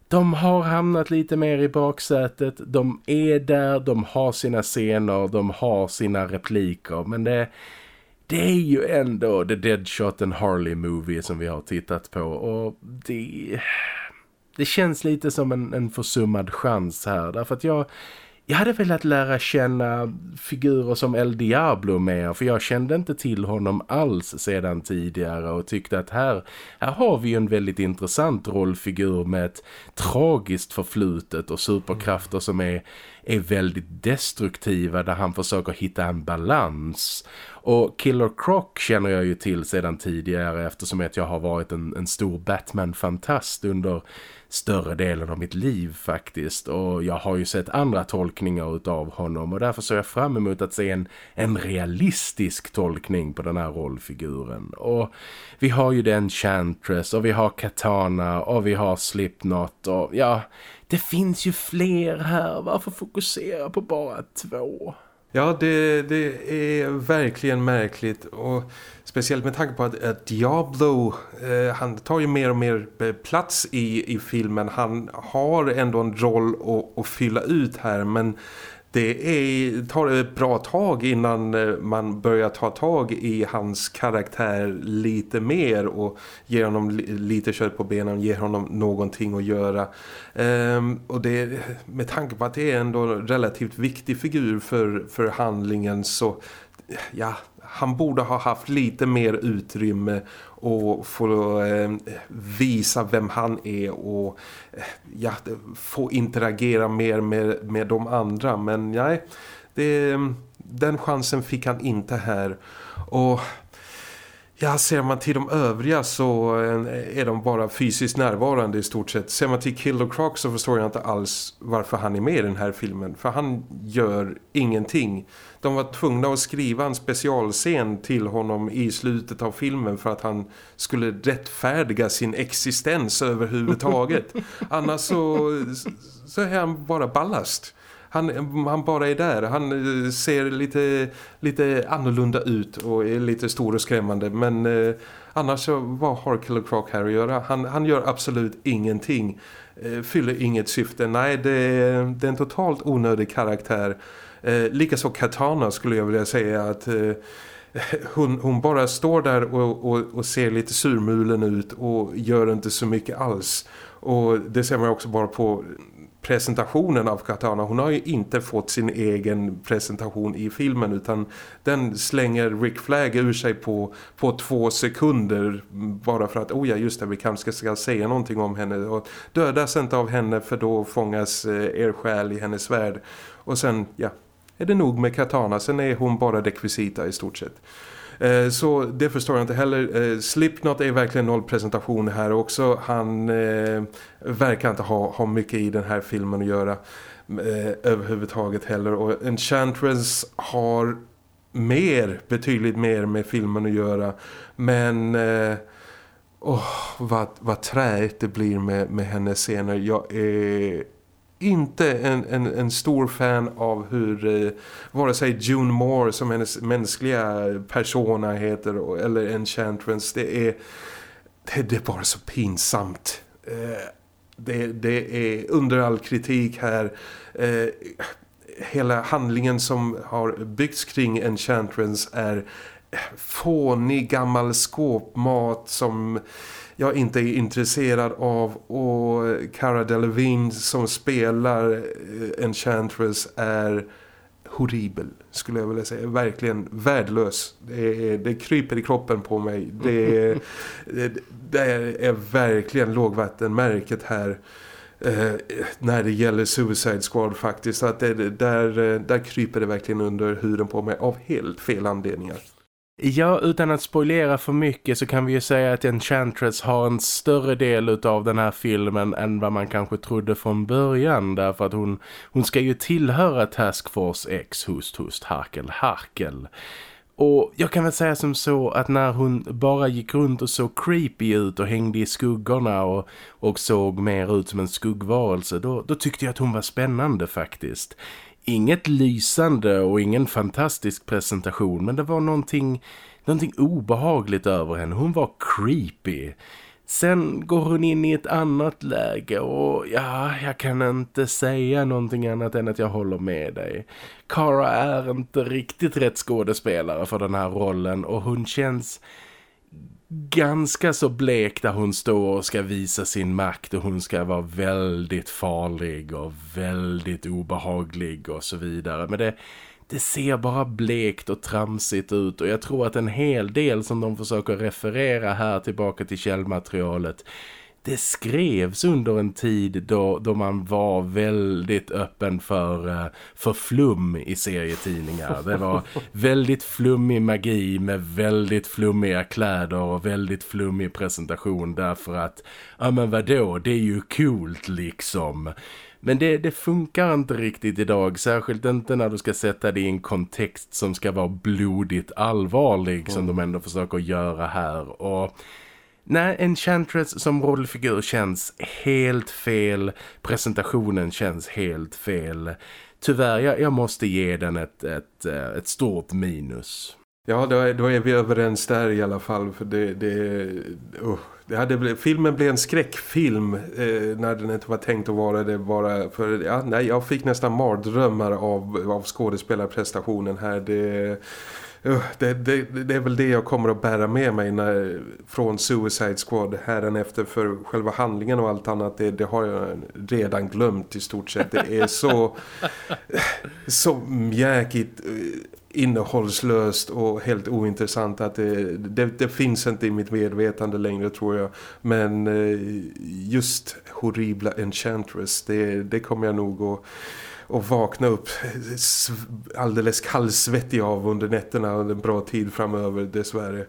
de har hamnat lite mer i baksätet. De är där, de har sina scener, de har sina repliker. Men det, det är ju ändå The Deadshot and Harley Movie som vi har tittat på. Och det det känns lite som en, en försummad chans här. Därför att jag, jag hade velat lära känna figurer som El Diablo mer. För jag kände inte till honom alls sedan tidigare. Och tyckte att här, här har vi en väldigt intressant rollfigur med ett tragiskt förflutet och superkrafter som är, är väldigt destruktiva. Där han försöker hitta en balans. Och Killer Croc känner jag ju till sedan tidigare eftersom att jag har varit en, en stor Batman-fantast under större delen av mitt liv faktiskt. Och jag har ju sett andra tolkningar utav honom och därför ser jag fram emot att se en, en realistisk tolkning på den här rollfiguren. Och vi har ju den Chantress och vi har Katana och vi har Slipknot och ja, det finns ju fler här. Varför fokusera på bara två? Ja, det, det är verkligen märkligt och speciellt med tanke på att, att Diablo, eh, han tar ju mer och mer eh, plats i, i filmen. Han har ändå en roll att, att fylla ut här men det är, tar ett bra tag innan eh, man börjar ta tag i hans karaktär lite mer och ger honom lite kött på benen och ger honom någonting att göra. Um, och det, med tanke på att det är ändå en relativt viktig figur för, för handlingen så ja, han borde ha haft lite mer utrymme och få eh, visa vem han är och eh, ja, få interagera mer med, med de andra. Men nej, det, den chansen fick han inte här. Och Ja, ser man till de övriga så eh, är de bara fysiskt närvarande i stort sett. Ser man till Killer Croc så förstår jag inte alls varför han är med i den här filmen. För han gör ingenting. De var tvungna att skriva en specialscen till honom i slutet av filmen för att han skulle rättfärdiga sin existens överhuvudtaget. Annars så, så är han bara ballast han, han bara är där. Han eh, ser lite, lite annorlunda ut och är lite stor och skrämmande. Men eh, annars så, vad har Killer Croc här att göra? Han, han gör absolut ingenting. Eh, fyller inget syfte. Nej, det, det är en totalt onödig karaktär. Eh, Likaså Katana skulle jag vilja säga att... Eh, hon, hon, bara står där och, och, och, ser lite surmulen ut och gör inte så mycket alls. Och det ser man också bara på presentationen av Katana. Hon har ju inte fått sin egen presentation i filmen utan den slänger Rick Flag ur sig på, på två sekunder bara för att, oh ja just det, vi kanske ska säga någonting om henne och dödas inte av henne för då fångas eh, er själ i hennes värld. Och sen, ja, är det nog med Katana. Sen är hon bara dekvisita i stort sett. Eh, så det förstår jag inte heller. Eh, Slipknot är verkligen noll presentation här också. Han eh, verkar inte ha, ha mycket i den här filmen att göra eh, överhuvudtaget heller. Och Enchantress har mer, betydligt mer med filmen att göra. Men... Eh, oh, vad, vad träigt det blir med, med hennes scener. Jag är inte en, en, en stor fan av hur eh, vare sig June Moore som hennes mänskliga persona heter eller Enchantress. Det är, det, det är bara så pinsamt. Eh, det, det är under all kritik här. Eh, hela handlingen som har byggts kring Enchantress är fånig gammal skåpmat som jag inte är intresserad av och Cara Delevingne som spelar eh, Enchantress är horribel skulle jag vilja säga. Verkligen värdelös. Det, det kryper i kroppen på mig. Det, det, det är verkligen lågvattenmärket här. Eh, när det gäller Suicide Squad faktiskt. att det, där, där kryper det verkligen under huden på mig av helt fel anledningar. Ja, utan att spoilera för mycket så kan vi ju säga att Enchantress har en större del av den här filmen än vad man kanske trodde från början. Därför att hon, hon ska ju tillhöra Task Force X, host, host, harkel, harkel. Och jag kan väl säga som så att när hon bara gick runt och såg creepy ut och hängde i skuggorna och, och såg mer ut som en skuggvarelse, då, då tyckte jag att hon var spännande faktiskt inget lysande och ingen fantastisk presentation men det var någonting, någonting obehagligt över henne. Hon var creepy. Sen går hon in i ett annat läge och ja, jag kan inte säga någonting annat än att jag håller med dig. Cara är inte riktigt rätt skådespelare för den här rollen och hon känns ganska så blek där hon står och ska visa sin makt och hon ska vara väldigt farlig och väldigt obehaglig och så vidare. Men det, det ser bara blekt och tramsigt ut och jag tror att en hel del som de försöker referera här tillbaka till källmaterialet det skrevs under en tid då, då man var väldigt öppen för, eh, för flum i serietidningar. Det var väldigt flummig magi med väldigt flummiga kläder och väldigt flummig presentation därför att, ja men vadå, det är ju coolt liksom. Men det, det funkar inte riktigt idag, särskilt inte när du ska sätta det i en kontext som ska vara blodigt allvarlig mm. som de ändå försöker göra här. Och Nej, Enchantress som rollfigur känns helt fel. Presentationen känns helt fel. tyvärr, jag, jag måste ge den ett, ett, eh, ett stort minus. Ja, då är, då är vi överens där i alla fall. För det, det, uh, det hade, filmen blev en skräckfilm eh, när den inte var tänkt att vara det bara för... Ja, nej, jag fick nästan mardrömmar av, av skådespelarprestationen här. Det, uh, det, det, det, är väl det jag kommer att bära med mig när, från Suicide Squad här efter för själva handlingen och allt annat. Det, det har jag redan glömt i stort sett. Det är så, så mjäkigt eh, innehållslöst och helt ointressant att det, det, det, finns inte i mitt medvetande längre tror jag men eh, just horribla Enchantress det, det kommer jag nog att och vakna upp alldeles kallsvettig av under nätterna en bra tid framöver dessvärre.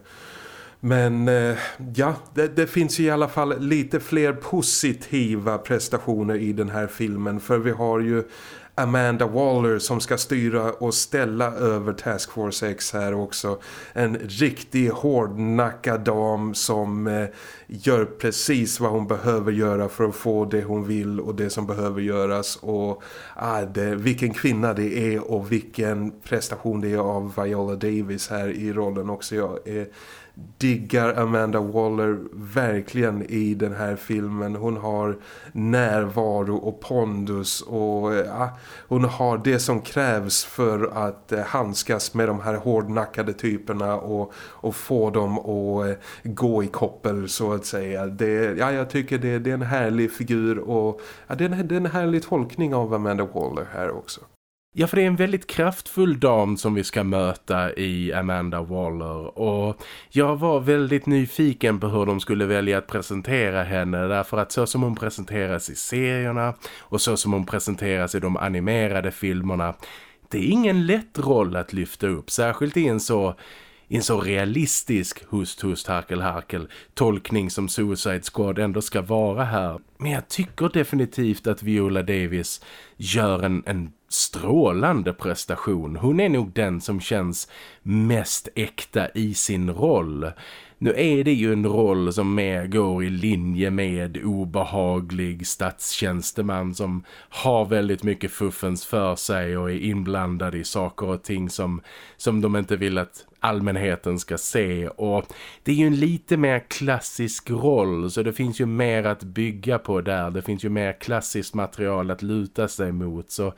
Men eh, ja, det, det, finns i alla fall lite fler positiva prestationer i den här filmen. För vi har ju Amanda Waller som ska styra och ställa över Task Force X här också. En riktig hårdnackad dam som eh, gör precis vad hon behöver göra för att få det hon vill och det som behöver göras. Och ah, det, vilken kvinna det är och vilken prestation det är av Viola Davis här i rollen också. Jag är diggar Amanda Waller verkligen i den här filmen. Hon har närvaro och pondus och ja, hon har det som krävs för att eh, handskas med de här hårdnackade typerna och, och få dem att eh, gå i koppel så att säga. Det, ja, jag tycker det, det är en härlig figur och ja, det, är en, det är en härlig tolkning av Amanda Waller här också. Ja, för det är en väldigt kraftfull dam som vi ska möta i Amanda Waller. Och jag var väldigt nyfiken på hur de skulle välja att presentera henne. Därför att så som hon presenteras i serierna och så som hon presenteras i de animerade filmerna det är ingen lätt roll att lyfta upp, särskilt i en så i en så realistisk hust hust harkel harkel tolkning som Suicide Squad ändå ska vara här. Men jag tycker definitivt att Viola Davis gör en, en strålande prestation. Hon är nog den som känns mest äkta i sin roll. Nu är det ju en roll som mer går i linje med obehaglig statstjänsteman som har väldigt mycket fuffens för sig och är inblandad i saker och ting som, som de inte vill att allmänheten ska se och det är ju en lite mer klassisk roll så det finns ju mer att bygga på där. Det finns ju mer klassiskt material att luta sig mot så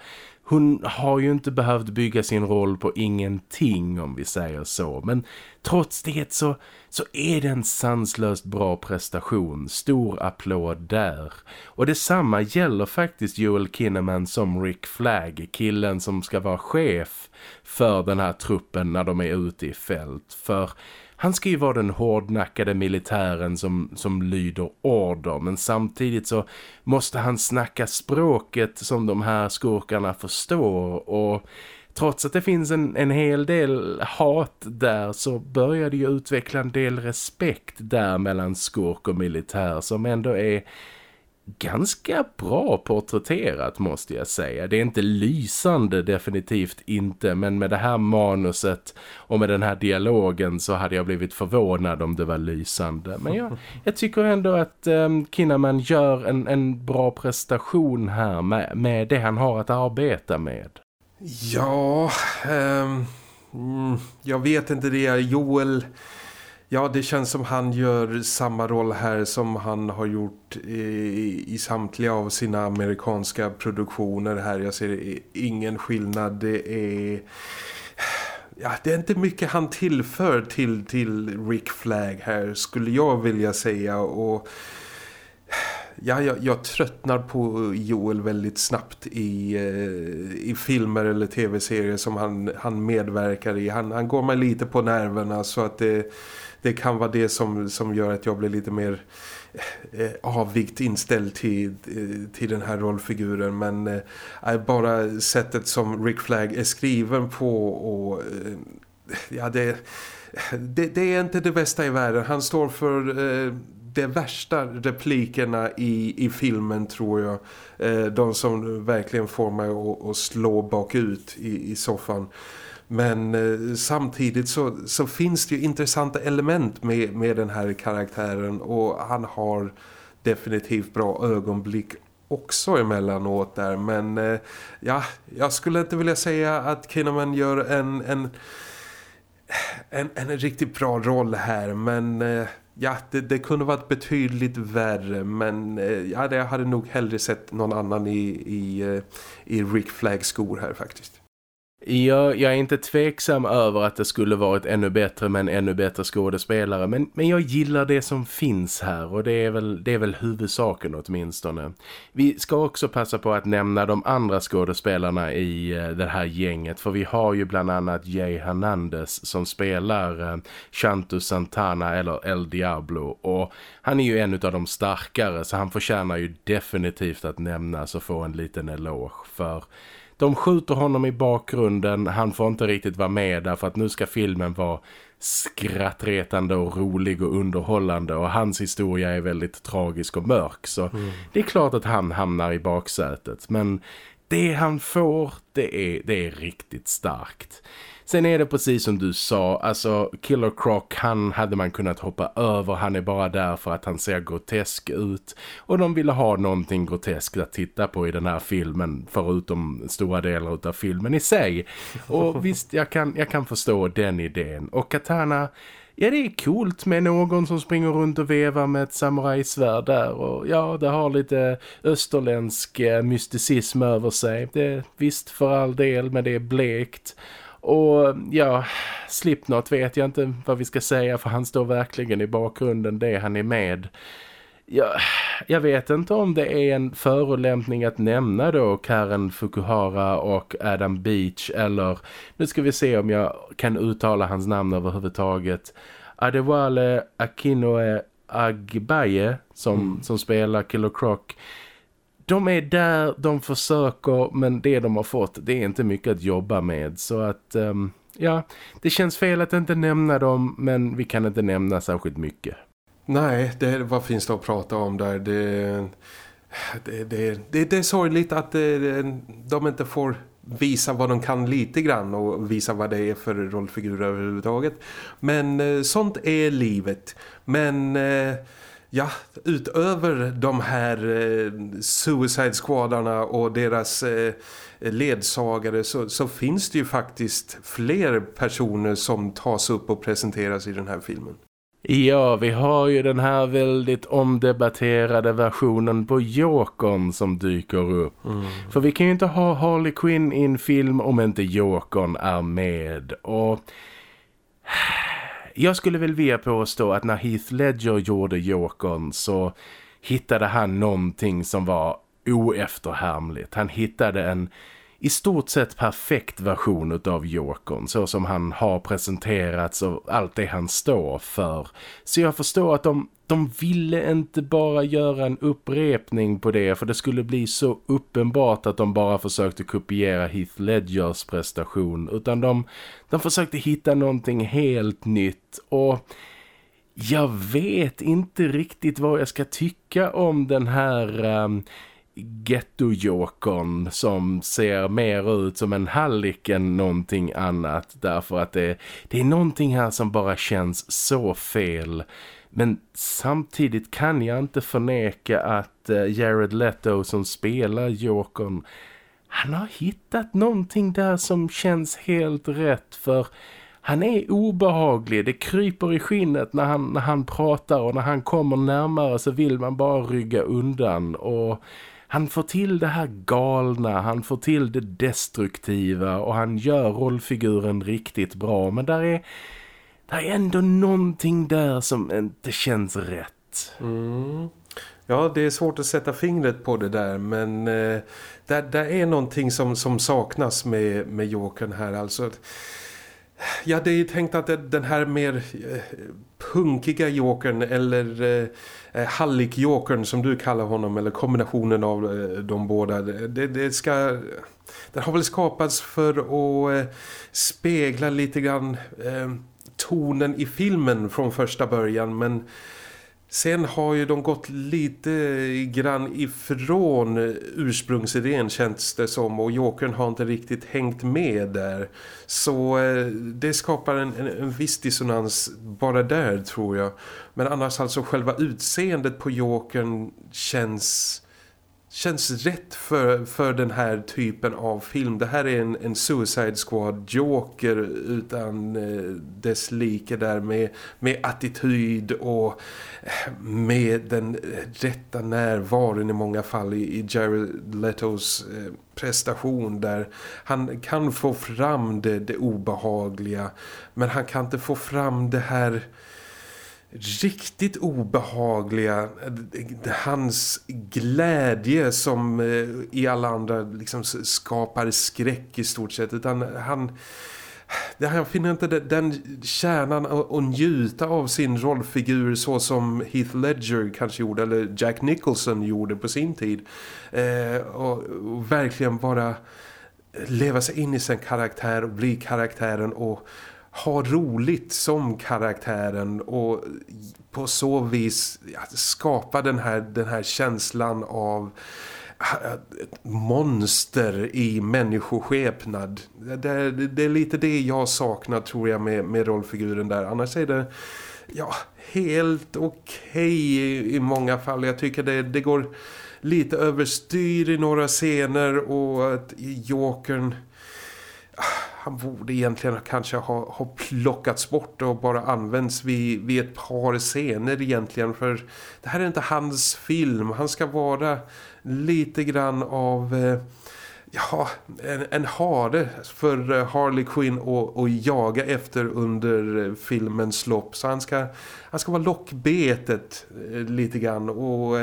hon har ju inte behövt bygga sin roll på ingenting om vi säger så. Men trots det så, så är det en sanslöst bra prestation. Stor applåd där. Och detsamma gäller faktiskt Joel Kinnaman som Rick Flagg. Killen som ska vara chef för den här truppen när de är ute i fält. För han ska ju vara den hårdnackade militären som, som lyder order men samtidigt så måste han snacka språket som de här skurkarna förstår och trots att det finns en, en hel del hat där så börjar det ju utveckla en del respekt där mellan skurk och militär som ändå är ganska bra porträtterat måste jag säga. Det är inte lysande definitivt inte men med det här manuset och med den här dialogen så hade jag blivit förvånad om det var lysande. Men jag, jag tycker ändå att um, Kinnaman gör en, en bra prestation här med, med det han har att arbeta med. Ja, um, jag vet inte det. Joel Ja, det känns som han gör samma roll här som han har gjort i, i samtliga av sina amerikanska produktioner här. Jag ser ingen skillnad. Det är... Ja, det är inte mycket han tillför till, till Rick Flag här skulle jag vilja säga och... Ja, jag, jag tröttnar på Joel väldigt snabbt i, eh, i filmer eller tv-serier som han, han medverkar i. Han, han går mig lite på nerverna så att det det kan vara det som, som gör att jag blir lite mer eh, avvikt inställd till, eh, till den här rollfiguren men eh, bara sättet som Rick Flag är skriven på och eh, ja det, det, det, är inte det bästa i världen. Han står för eh, de värsta replikerna i, i filmen tror jag. Eh, de som verkligen får mig att, att slå bakut i, i soffan. Men eh, samtidigt så, så finns det ju intressanta element med, med den här karaktären och han har definitivt bra ögonblick också emellanåt där. Men eh, ja, jag skulle inte vilja säga att Kinnaman gör en, en, en, en riktigt bra roll här. Men eh, ja, det, det, kunde varit betydligt värre. Men eh, ja, jag hade nog hellre sett någon annan i, i, eh, i Rick Flags skor här faktiskt. Jag, jag är inte tveksam över att det skulle varit ännu bättre med en ännu bättre skådespelare. Men, men jag gillar det som finns här och det är, väl, det är väl huvudsaken åtminstone. Vi ska också passa på att nämna de andra skådespelarna i eh, det här gänget. För vi har ju bland annat Jay Hernandez som spelar eh, Chantu Santana eller El Diablo. Och han är ju en av de starkare så han förtjänar ju definitivt att nämnas och få en liten eloge för... De skjuter honom i bakgrunden, han får inte riktigt vara med därför att nu ska filmen vara skrattretande och rolig och underhållande och hans historia är väldigt tragisk och mörk så mm. det är klart att han hamnar i baksätet men det han får det är, det är riktigt starkt. Sen är det precis som du sa, alltså Killer Croc han hade man kunnat hoppa över, han är bara där för att han ser grotesk ut. Och de ville ha någonting groteskt att titta på i den här filmen, förutom stora delar av filmen i sig. Och visst, jag kan, jag kan förstå den idén. Och Katana... Ja, det är coolt med någon som springer runt och vevar med ett samurajsvärd där. Och ja, det har lite österländsk eh, mysticism över sig. Det, visst för all del, men det är blekt. Och ja, Slipknot vet jag inte vad vi ska säga för han står verkligen i bakgrunden det han är med. Ja, jag vet inte om det är en förolämpning att nämna då Karen Fukuhara och Adam Beach eller nu ska vi se om jag kan uttala hans namn överhuvudtaget. Adewale Akinoe Agbaye som, mm. som spelar Killer Croc de är där, de försöker men det de har fått det är inte mycket att jobba med så att um, ja, det känns fel att inte nämna dem men vi kan inte nämna särskilt mycket. Nej, det, vad finns det att prata om där? Det, det, det, det, det är sorgligt att det, de inte får visa vad de kan lite grann och visa vad det är för rollfigurer överhuvudtaget. Men eh, sånt är livet. Men... Eh, Ja, utöver de här eh, Suicide Squadarna och deras eh, ledsagare så, så, finns det ju faktiskt fler personer som tas upp och presenteras i den här filmen. Ja, vi har ju den här väldigt omdebatterade versionen på Jokern som dyker upp. Mm. För vi kan ju inte ha Harley Quinn i en film om inte Jokern är med. Och jag skulle väl vilja påstå att när Heath Ledger gjorde Jokern så hittade han någonting som var oefterhärmligt. Han hittade en i stort sett perfekt version av Jokern så som han har presenterats och allt det han står för. Så jag förstår att de, de ville inte bara göra en upprepning på det för det skulle bli så uppenbart att de bara försökte kopiera Heath Ledgers prestation utan de, de försökte hitta någonting helt nytt och... Jag vet inte riktigt vad jag ska tycka om den här um, gettojokern som ser mer ut som en hallick än någonting annat därför att det, det är någonting här som bara känns så fel. Men samtidigt kan jag inte förneka att eh, Jared Leto som spelar Jokern han har hittat någonting där som känns helt rätt för han är obehaglig, det kryper i skinnet när han, när han pratar och när han kommer närmare så vill man bara rygga undan. Och han får till det här galna, han får till det destruktiva och han gör rollfiguren riktigt bra. Men där är, där är ändå någonting där som inte känns rätt. Mm. Ja, det är svårt att sätta fingret på det där men eh, där, där är någonting som, som saknas med, med Jokern här. Alltså, ja, det är tänkt att den här mer eh, hunkiga Jokern eller... Eh, eh, Jokern som du kallar honom eller kombinationen av eh, de båda. Det, det ska det har väl skapats för att eh, spegla lite grann eh, tonen i filmen från första början men Sen har ju de gått lite grann ifrån ursprungsidén känns det som och Jokern har inte riktigt hängt med där. Så eh, det skapar en, en, en viss dissonans bara där tror jag. Men annars alltså själva utseendet på Jokern känns känns rätt för, för den här typen av film. Det här är en, en Suicide Squad Joker utan eh, dess like där med, med attityd och eh, med den eh, rätta närvaron i många fall i, i Jared Letos eh, prestation där han kan få fram det, det obehagliga men han kan inte få fram det här riktigt obehagliga hans glädje som eh, i alla andra liksom skapar skräck i stort sett. Utan han han finner inte den kärnan att njuta av sin rollfigur så som Heath Ledger kanske gjorde eller Jack Nicholson gjorde på sin tid. Eh, och, och verkligen bara leva sig in i sin karaktär och bli karaktären och ha roligt som karaktären och på så vis skapa den här, den här känslan av ett monster i människoskepnad. Det, det, det, är lite det jag saknar tror jag med, med rollfiguren där. Annars är det ja, helt okej okay i många fall. Jag tycker det, det går lite överstyr i några scener och att Jokern ah, han borde egentligen kanske ha, ha plockats bort och bara använts vid, vid ett par scener egentligen för det här är inte hans film. Han ska vara lite grann av... Eh, Ja, en, en hare för eh, Harley Quinn att jaga efter under eh, filmens lopp. Så han ska, han ska vara lockbetet eh, lite grann och,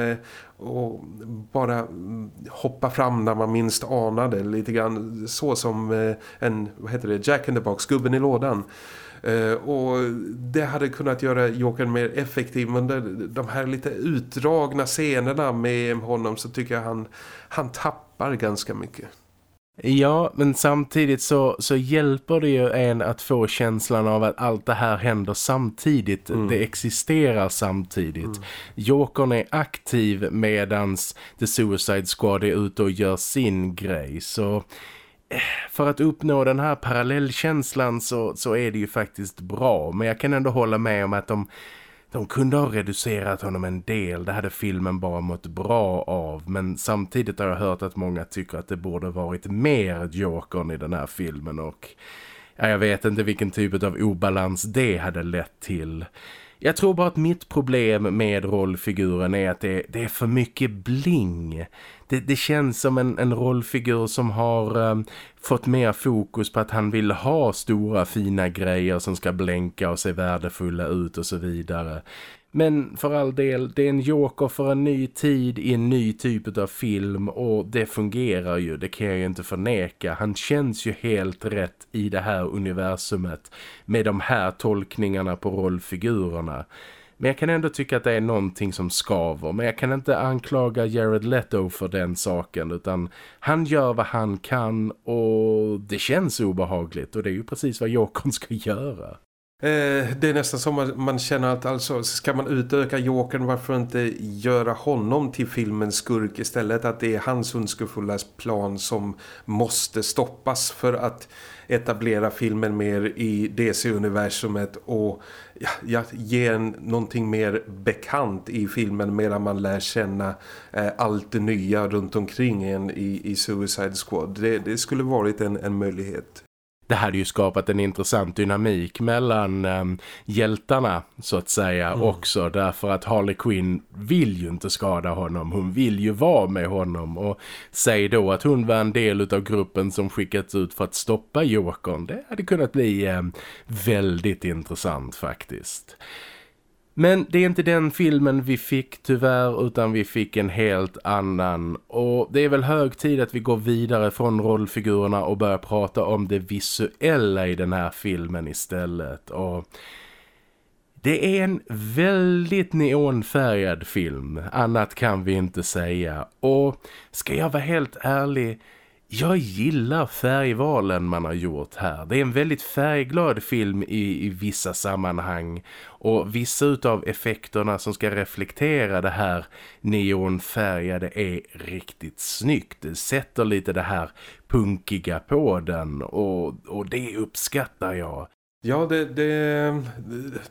och bara mm, hoppa fram när man minst anade lite grann så som en, vad heter det, Jack in the Box, gubben i lådan. Uh, och det hade kunnat göra Jokern mer effektiv men det, de här lite utdragna scenerna med honom så tycker jag han, han tappar ganska mycket. Ja, men samtidigt så, så hjälper det ju en att få känslan av att allt det här händer samtidigt. Mm. Det existerar samtidigt. Mm. Jokern är aktiv medans The Suicide Squad är ute och gör sin grej. Så eh, för att uppnå den här parallellkänslan så, så är det ju faktiskt bra. Men jag kan ändå hålla med om att de de kunde ha reducerat honom en del, det hade filmen bara mått bra av. Men samtidigt har jag hört att många tycker att det borde varit mer Jokern i den här filmen och ja, jag vet inte vilken typ av obalans det hade lett till. Jag tror bara att mitt problem med rollfiguren är att det, det är för mycket bling. Det, det känns som en, en rollfigur som har eh, fått mer fokus på att han vill ha stora fina grejer som ska blänka och se värdefulla ut och så vidare. Men för all del, det är en joker för en ny tid i en ny typ av film och det fungerar ju, det kan jag ju inte förneka. Han känns ju helt rätt i det här universumet med de här tolkningarna på rollfigurerna. Men jag kan ändå tycka att det är någonting som skaver. Men jag kan inte anklaga Jared Leto för den saken utan han gör vad han kan och det känns obehagligt och det är ju precis vad Jokern ska göra. Eh, det är nästan som man, man känner att alltså, ska man utöka Jokern varför inte göra honom till filmens skurk istället att det är hans ondskefulla plan som måste stoppas för att etablera filmen mer i DC-universumet och ja, ja, ge en någonting mer bekant i filmen medan man lär känna eh, allt det nya runt omkring en i, i Suicide Squad. Det, det skulle varit en, en möjlighet det hade ju skapat en intressant dynamik mellan um, hjältarna så att säga mm. också därför att Harley Quinn vill ju inte skada honom, hon vill ju vara med honom och säg då att hon var en del av gruppen som skickats ut för att stoppa Jokern, det hade kunnat bli um, väldigt intressant faktiskt. Men det är inte den filmen vi fick tyvärr utan vi fick en helt annan. Och det är väl hög tid att vi går vidare från rollfigurerna och börjar prata om det visuella i den här filmen istället. Och det är en väldigt neonfärgad film, annat kan vi inte säga. Och ska jag vara helt ärlig jag gillar färgvalen man har gjort här. Det är en väldigt färgglad film i, i vissa sammanhang. Och vissa av effekterna som ska reflektera det här neonfärgade är riktigt snyggt. Det sätter lite det här punkiga på den och, och det uppskattar jag. Ja, det, det,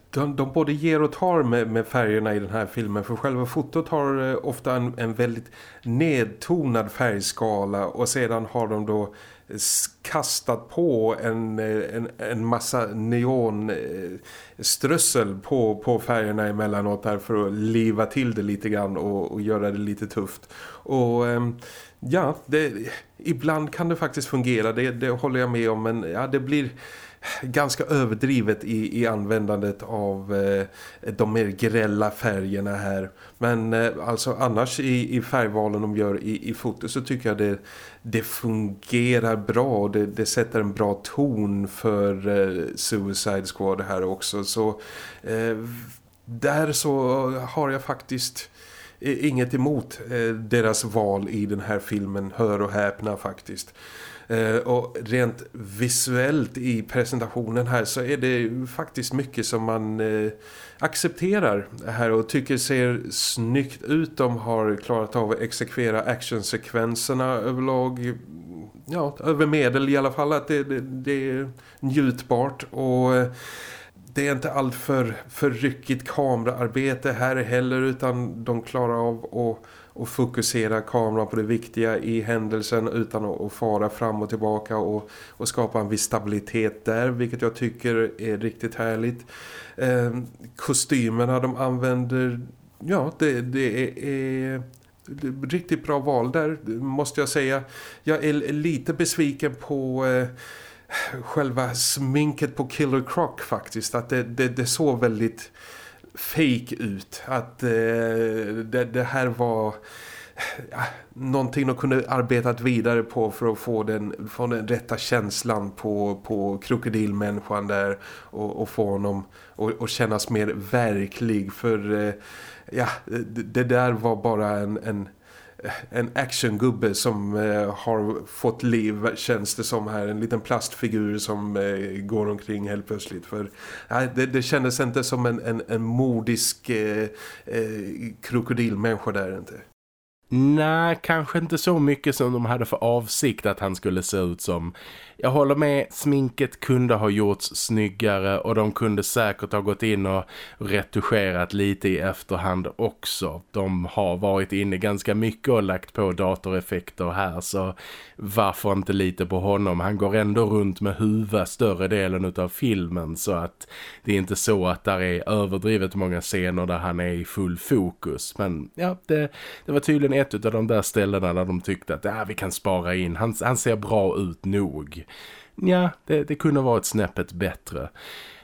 de, de både ger och tar med, med färgerna i den här filmen. För själva fotot har eh, ofta en, en väldigt nedtonad färgskala. Och sedan har de då kastat på en, eh, en, en massa neonströssel eh, på, på färgerna emellanåt där för att liva till det lite grann och, och göra det lite tufft. Och ehm, ja, det, ibland kan det faktiskt fungera, det, det håller jag med om men ja, det blir ganska överdrivet i, i användandet av eh, de mer grälla färgerna här. Men eh, alltså annars i, i färgvalen de gör i, i foto så tycker jag det, det fungerar bra och det, det sätter en bra ton för eh, Suicide Squad här också. Så eh, där så har jag faktiskt eh, inget emot eh, deras val i den här filmen, hör och häpna faktiskt. Eh, och rent visuellt i presentationen här så är det faktiskt mycket som man eh, accepterar här och tycker ser snyggt ut. De har klarat av att exekvera actionsekvenserna överlag ja, över medel i alla fall att det, det, det är njutbart och eh, det är inte allt för, för ryckigt kameraarbete här heller utan de klarar av att och fokusera kameran på det viktiga i händelsen utan att, fara fram och tillbaka och, och skapa en viss stabilitet där vilket jag tycker är riktigt härligt. Eh, kostymerna de använder, ja det, det är, är riktigt bra val där måste jag säga. Jag är lite besviken på... Eh, själva sminket på Killer Croc faktiskt. Att det, det, det såg väldigt fake ut. Att eh, det, det, här var ja, någonting de kunde arbetat vidare på för att få den, få den rätta känslan på, på krokodilmänniskan där och, och få honom att kännas mer verklig. För eh, ja, det, det, där var bara en, en en actiongubbe som eh, har fått liv känns det som här. En liten plastfigur som eh, går omkring helt plötsligt. För eh, det, det kändes inte som en, en, en modisk eh, eh, krokodilmänniska där inte. Nej, kanske inte så mycket som de hade för avsikt att han skulle se ut som. Jag håller med, sminket kunde ha gjorts snyggare och de kunde säkert ha gått in och retuscherat lite i efterhand också. De har varit inne ganska mycket och lagt på datoreffekter här så varför inte lite på honom? Han går ändå runt med huva större delen av filmen så att det är inte så att där är överdrivet många scener där han är i full fokus. Men ja, det, det var tydligen ett av de där ställena där de tyckte att ja, vi kan spara in. Han, han ser bra ut nog. Ja, det, det kunde varit snäppet bättre.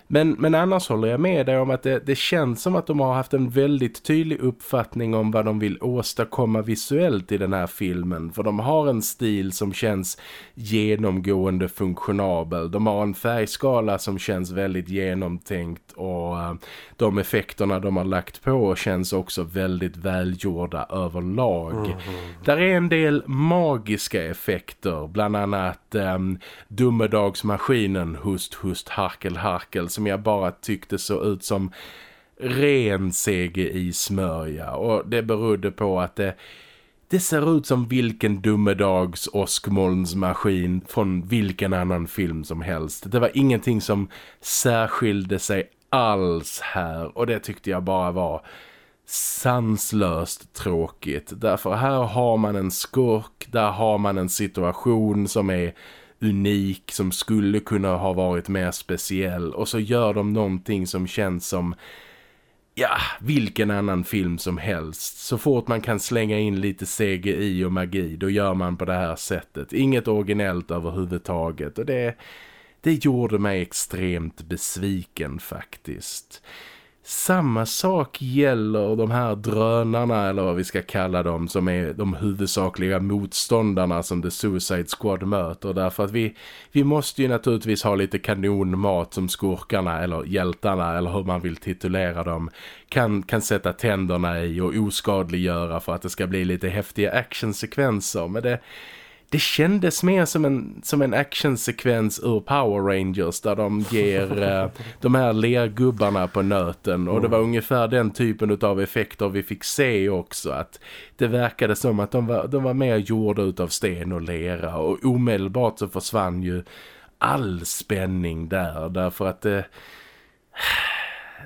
Men, men annars håller jag med dig om att det, det känns som att de har haft en väldigt tydlig uppfattning om vad de vill åstadkomma visuellt i den här filmen. För de har en stil som känns genomgående funktionabel. De har en färgskala som känns väldigt genomtänkt och uh, de effekterna de har lagt på känns också väldigt välgjorda överlag. Mm -hmm. Där är en del magiska effekter, bland annat um, Domedagsmaskinen Hust Hust Harkel Harkel som jag bara tyckte såg ut som ren CGI-smörja och det berodde på att det, det ser ut som vilken dummedags åskmolnsmaskin från vilken annan film som helst. Det var ingenting som särskilde sig alls här och det tyckte jag bara var sanslöst tråkigt. Därför här har man en skurk, där har man en situation som är unik som skulle kunna ha varit mer speciell och så gör de någonting som känns som ja, vilken annan film som helst. Så fort man kan slänga in lite CGI och magi då gör man på det här sättet. Inget originellt överhuvudtaget och det, det gjorde mig extremt besviken faktiskt. Samma sak gäller de här drönarna eller vad vi ska kalla dem som är de huvudsakliga motståndarna som The Suicide Squad möter. Därför att vi, vi måste ju naturligtvis ha lite kanonmat som skurkarna eller hjältarna eller hur man vill titulera dem kan, kan sätta tänderna i och oskadliggöra för att det ska bli lite häftiga actionsekvenser. Men det det kändes mer som en, som en actionsekvens ur Power Rangers där de ger eh, de här lergubbarna på nöten och det var ungefär den typen av effekter vi fick se också att det verkade som att de var, de var mer gjorda av sten och lera och omedelbart så försvann ju all spänning där därför att det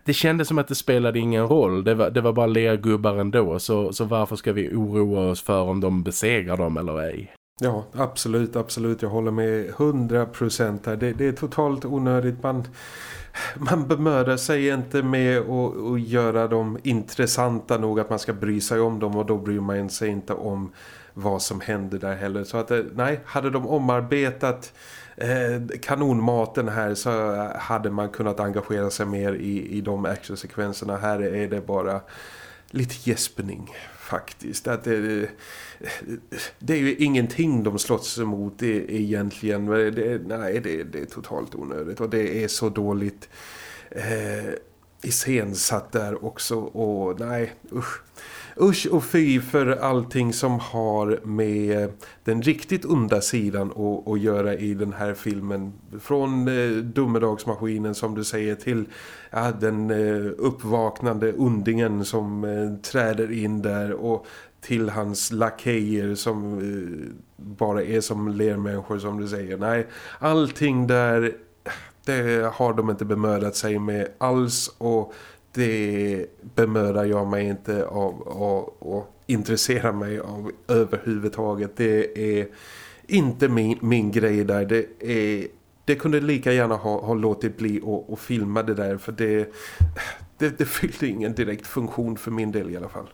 det kändes som att det spelade ingen roll. Det var, det var bara lergubbar ändå. Så, så varför ska vi oroa oss för om de besegrar dem eller ej? Ja, absolut, absolut. Jag håller med hundra procent här. Det, det, är totalt onödigt. Man, man bemödar sig inte med att, göra dem intressanta nog att man ska bry sig om dem och då bryr man sig inte om vad som händer där heller. Så att, eh, nej, hade de omarbetat eh, kanonmaten här så hade man kunnat engagera sig mer i, i de actionsekvenserna. Här är det bara lite gäspning faktiskt. Att det, det är ju ingenting de slåss emot e, egentligen. Det, nej, det, det är totalt onödigt och det är så dåligt eh, iscensatt där också. Och nej, usch usch och fy för allting som har med den riktigt onda sidan att, att göra i den här filmen. Från eh, domedagsmaskinen som du säger till ja, den eh, uppvaknande undingen som eh, träder in där och till hans lakejer som eh, bara är som lermänniskor som du säger. Nej, allting där det har de inte bemödat sig med alls och det bemödar jag mig inte av att intressera mig av överhuvudtaget. Det är inte min, min grej där. Det, är, det kunde lika gärna ha, ha låtit bli och, filma det där för det, det, det fyllde ingen direkt funktion för min del i alla fall.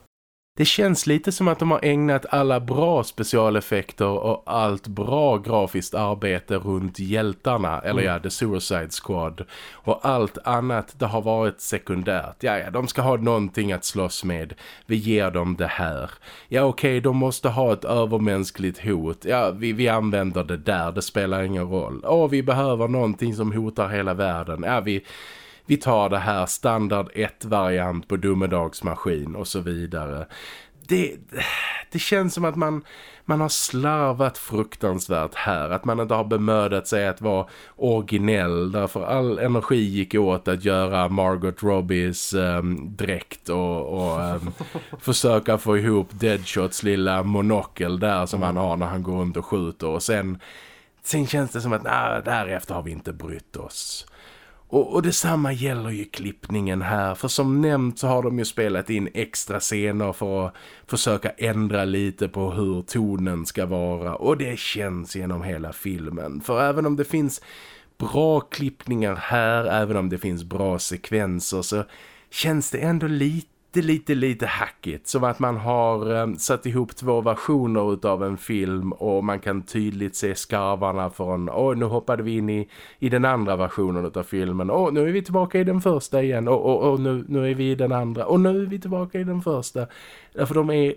Det känns lite som att de har ägnat alla bra specialeffekter och allt bra grafiskt arbete runt hjältarna, eller mm. ja, The Suicide Squad. Och allt annat, det har varit sekundärt. Ja, ja, de ska ha någonting att slåss med. Vi ger dem det här. Ja, okej, okay, de måste ha ett övermänskligt hot. Ja, vi, vi använder det där, det spelar ingen roll. Åh, vi behöver någonting som hotar hela världen. Ja, vi vi tar det här standard 1-variant på domedagsmaskin och så vidare. Det, det känns som att man, man har slarvat fruktansvärt här. Att man inte har bemödat sig att vara originell. Därför all energi gick åt att göra Margot Robbies um, dräkt och, och um, försöka få ihop Deadshots lilla monokel där som han har när han går runt och skjuter. Och sen, sen känns det som att nah, därefter har vi inte brytt oss. Och, och detsamma gäller ju klippningen här för som nämnt så har de ju spelat in extra scener för att försöka ändra lite på hur tonen ska vara och det känns genom hela filmen. För även om det finns bra klippningar här, även om det finns bra sekvenser så känns det ändå lite lite, lite, lite hackigt. Som att man har eh, satt ihop två versioner av en film och man kan tydligt se skarvarna från, åh nu hoppade vi in i, i den andra versionen av filmen. Åh nu är vi tillbaka i den första igen. Och, och, och nu, nu är vi i den andra. Och nu är vi tillbaka i den första. Därför de är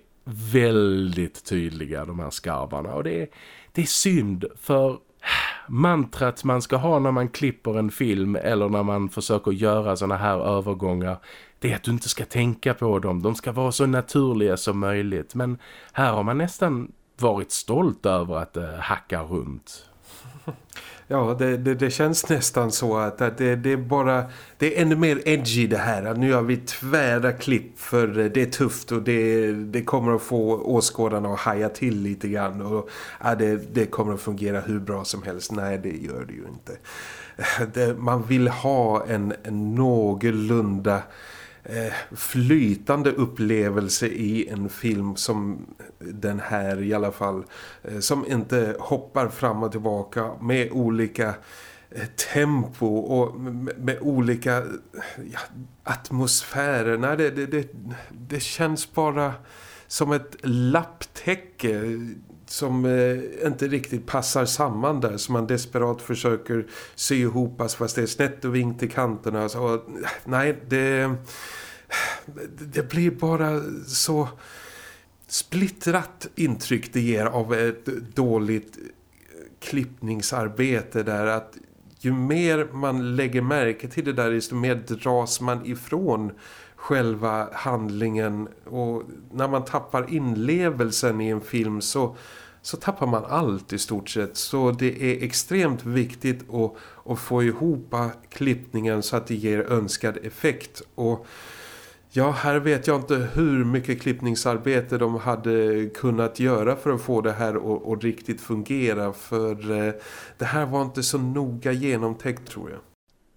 väldigt tydliga de här skarvarna. Och det är, det är synd för mantrat man ska ha när man klipper en film eller när man försöker göra såna här övergångar det är att du inte ska tänka på dem. De ska vara så naturliga som möjligt. Men här har man nästan varit stolt över att det hacka runt. Ja, det, det, det, känns nästan så att, det, det, är bara det är ännu mer edgy det här. Att nu gör vi tvära klipp för det är tufft och det, det kommer att få åskådarna att haja till lite grann. Och ja, det, det kommer att fungera hur bra som helst. Nej, det gör det ju inte. Det, man vill ha en, en någorlunda Eh, flytande upplevelse i en film som den här i alla fall eh, som inte hoppar fram och tillbaka med olika eh, tempo och med, olika eh, ja, atmosfärer. Nej, det, det, det, det, känns bara som ett lapptäcke som eh, inte riktigt passar samman där som man desperat försöker sy ihop alltså fast det är snett och vinkt i kanterna alltså, så, nej det det blir bara så splittrat intryck det ger av ett dåligt klippningsarbete där att ju mer man lägger märke till det där desto mer dras man ifrån själva handlingen och när man tappar inlevelsen i en film så, så tappar man allt i stort sett så det är extremt viktigt att, att få ihop klippningen så att det ger önskad effekt och Ja, här vet jag inte hur mycket klippningsarbete de hade kunnat göra för att få det här att, att riktigt fungera. För eh, det här var inte så noga genomtänkt tror jag.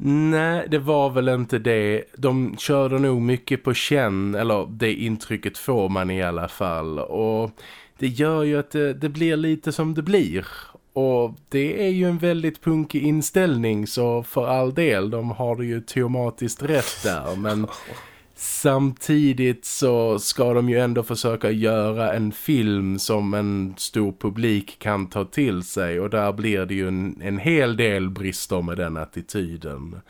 Nej, det var väl inte det. De körde nog mycket på känn, eller det intrycket får man i alla fall. Och det gör ju att det, det blir lite som det blir. Och det är ju en väldigt punkig inställning så för all del, de har det ju teomatiskt rätt där. Men Samtidigt så ska de ju ändå försöka göra en film som en stor publik kan ta till sig och där blir det ju en, en hel del brister med den attityden.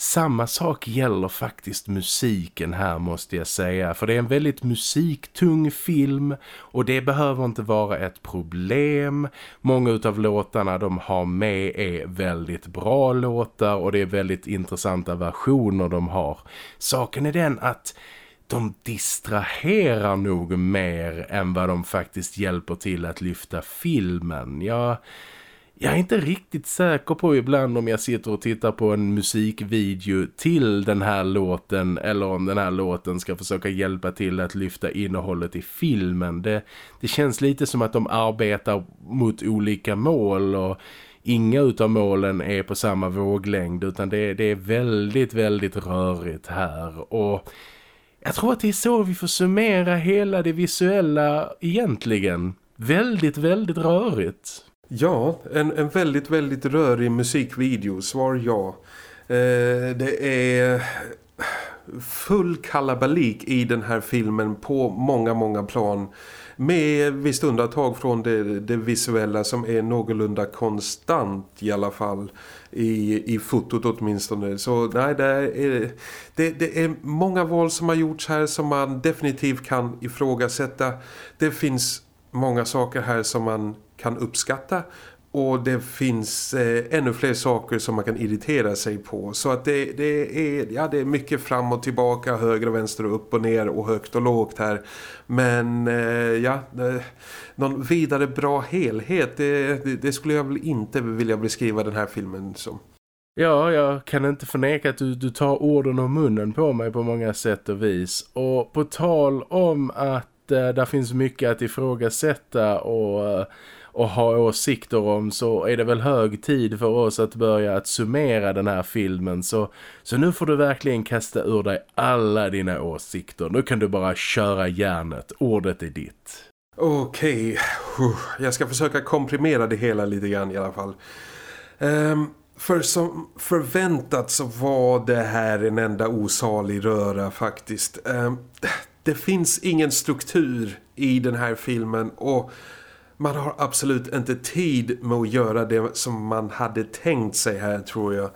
Samma sak gäller faktiskt musiken här måste jag säga. För det är en väldigt musiktung film och det behöver inte vara ett problem. Många av låtarna de har med är väldigt bra låtar och det är väldigt intressanta versioner de har. Saken är den att de distraherar nog mer än vad de faktiskt hjälper till att lyfta filmen. Jag jag är inte riktigt säker på ibland om jag sitter och tittar på en musikvideo till den här låten eller om den här låten ska försöka hjälpa till att lyfta innehållet i filmen. Det, det känns lite som att de arbetar mot olika mål och inga utav målen är på samma våglängd utan det, det är väldigt, väldigt rörigt här och... Jag tror att det är så vi får summera hela det visuella egentligen. Väldigt, väldigt rörigt. Ja, en, en väldigt, väldigt rörig musikvideo, svar ja. Eh, det är full kalabalik i den här filmen på många, många plan. Med visst undantag från det, det visuella som är någorlunda konstant i alla fall. I, i fotot åtminstone. Så nej, det är, det, det är många val som har gjorts här som man definitivt kan ifrågasätta. Det finns många saker här som man kan uppskatta och det finns eh, ännu fler saker som man kan irritera sig på. Så att det, det, är, ja, det är mycket fram och tillbaka, höger och vänster och upp och ner och högt och lågt här. Men eh, ja, eh, någon vidare bra helhet, det, det, det, skulle jag väl inte vilja beskriva den här filmen som. Ja, jag kan inte förneka att du, du tar orden och munnen på mig på många sätt och vis. Och på tal om att eh, där finns mycket att ifrågasätta och... Eh, och ha åsikter om så är det väl hög tid för oss att börja att summera den här filmen så, så nu får du verkligen kasta ur dig alla dina åsikter. Nu kan du bara köra järnet. Ordet är ditt. Okej, okay. jag ska försöka komprimera det hela lite grann i alla fall. Um, för som förväntat så var det här en enda osalig röra faktiskt. Um, det finns ingen struktur i den här filmen och man har absolut inte tid med att göra det som man hade tänkt sig här tror jag.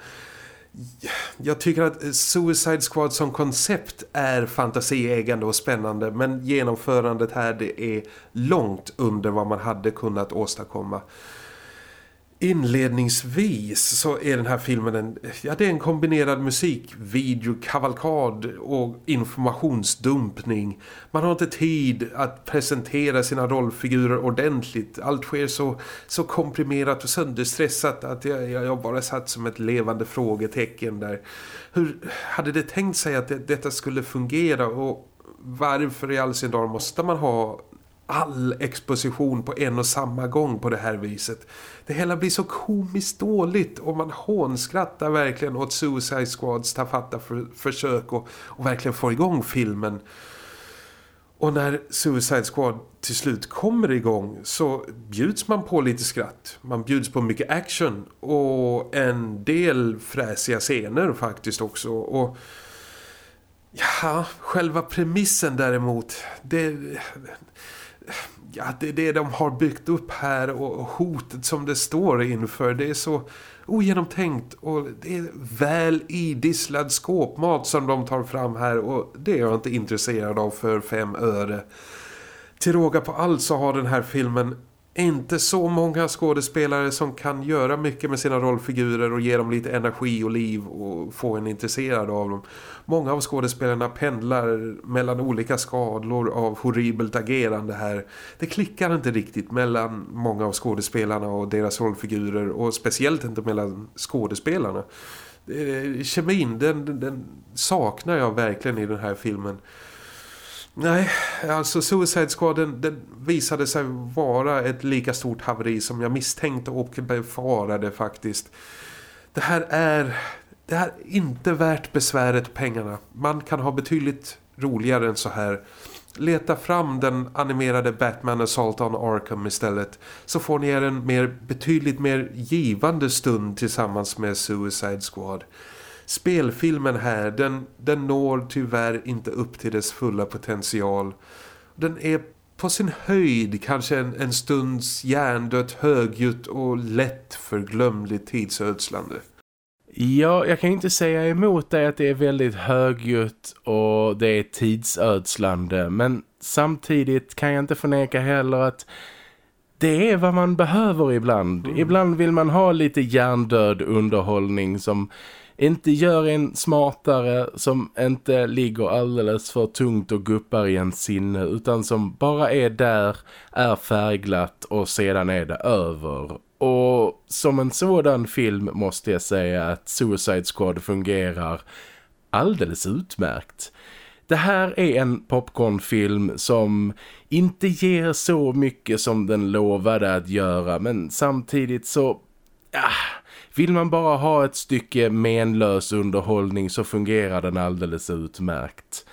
Jag tycker att Suicide Squad som koncept är fantasieägande och spännande men genomförandet här det är långt under vad man hade kunnat åstadkomma. Inledningsvis så är den här filmen en, ja, det är en kombinerad musikvideo, kavalkad och informationsdumpning. Man har inte tid att presentera sina rollfigurer ordentligt. Allt sker så, så komprimerat och sönderstressat att jag, jag bara satt som ett levande frågetecken där. Hur hade det tänkt sig att det, detta skulle fungera och varför i all sin dag måste man ha all exposition på en och samma gång på det här viset. Det hela blir så komiskt dåligt och man hånskrattar verkligen åt Suicide Squads tafatta för, försök och, och verkligen få igång filmen. Och när Suicide Squad till slut kommer igång så bjuds man på lite skratt. Man bjuds på mycket action och en del fräsiga scener faktiskt också. Och ja, själva premissen däremot, det, ja, det, det de har byggt upp här och hotet som det står inför det är så ogenomtänkt och det är väl idisslad skåpmat som de tar fram här och det är jag inte intresserad av för fem öre. Till råga på allt så har den här filmen inte så många skådespelare som kan göra mycket med sina rollfigurer och ge dem lite energi och liv och få en intresserad av dem. Många av skådespelarna pendlar mellan olika skador av horribelt agerande här. Det klickar inte riktigt mellan många av skådespelarna och deras rollfigurer och speciellt inte mellan skådespelarna. Eh, kemin, den, den saknar jag verkligen i den här filmen. Nej, alltså Suicide Squad den, den, visade sig vara ett lika stort haveri som jag misstänkte och befarade faktiskt. Det här är det här är inte värt besväret och pengarna. Man kan ha betydligt roligare än så här. Leta fram den animerade Batman Assault on Arkham istället så får ni er en mer, betydligt mer givande stund tillsammans med Suicide Squad. Spelfilmen här, den, den når tyvärr inte upp till dess fulla potential. Den är på sin höjd kanske en, en stunds hjärndött högljutt och lätt förglömligt tidsödslande. Ja, jag kan inte säga emot dig att det är väldigt högljutt och det är tidsödslande. Men samtidigt kan jag inte förneka heller att det är vad man behöver ibland. Mm. Ibland vill man ha lite hjärndöd underhållning som inte gör en smartare, som inte ligger alldeles för tungt och guppar i en sinne utan som bara är där, är färgglatt och sedan är det över. Och som en sådan film måste jag säga att Suicide Squad fungerar alldeles utmärkt. Det här är en popcornfilm som inte ger så mycket som den lovade att göra men samtidigt så... Ja, vill man bara ha ett stycke menlös underhållning så fungerar den alldeles utmärkt.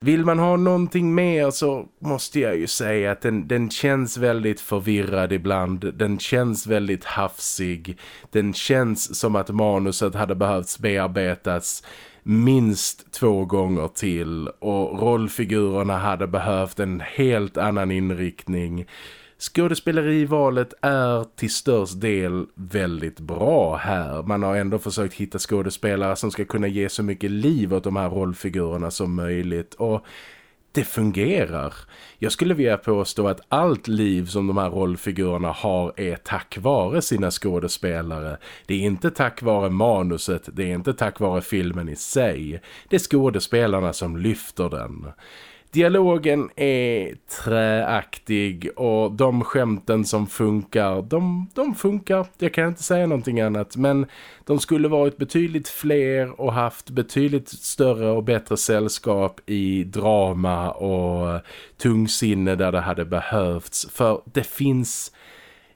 Vill man ha någonting mer så måste jag ju säga att den, den känns väldigt förvirrad ibland. Den känns väldigt hafsig. Den känns som att manuset hade behövts bearbetas minst två gånger till och rollfigurerna hade behövt en helt annan inriktning. Skådespelerivalet är till störst del väldigt bra här. Man har ändå försökt hitta skådespelare som ska kunna ge så mycket liv åt de här rollfigurerna som möjligt och det fungerar. Jag skulle vilja påstå att allt liv som de här rollfigurerna har är tack vare sina skådespelare. Det är inte tack vare manuset, det är inte tack vare filmen i sig. Det är skådespelarna som lyfter den. Dialogen är träaktig och de skämten som funkar, de, de funkar. Jag kan inte säga någonting annat. Men de skulle varit betydligt fler och haft betydligt större och bättre sällskap i drama och tungsinne där det hade behövts. För det finns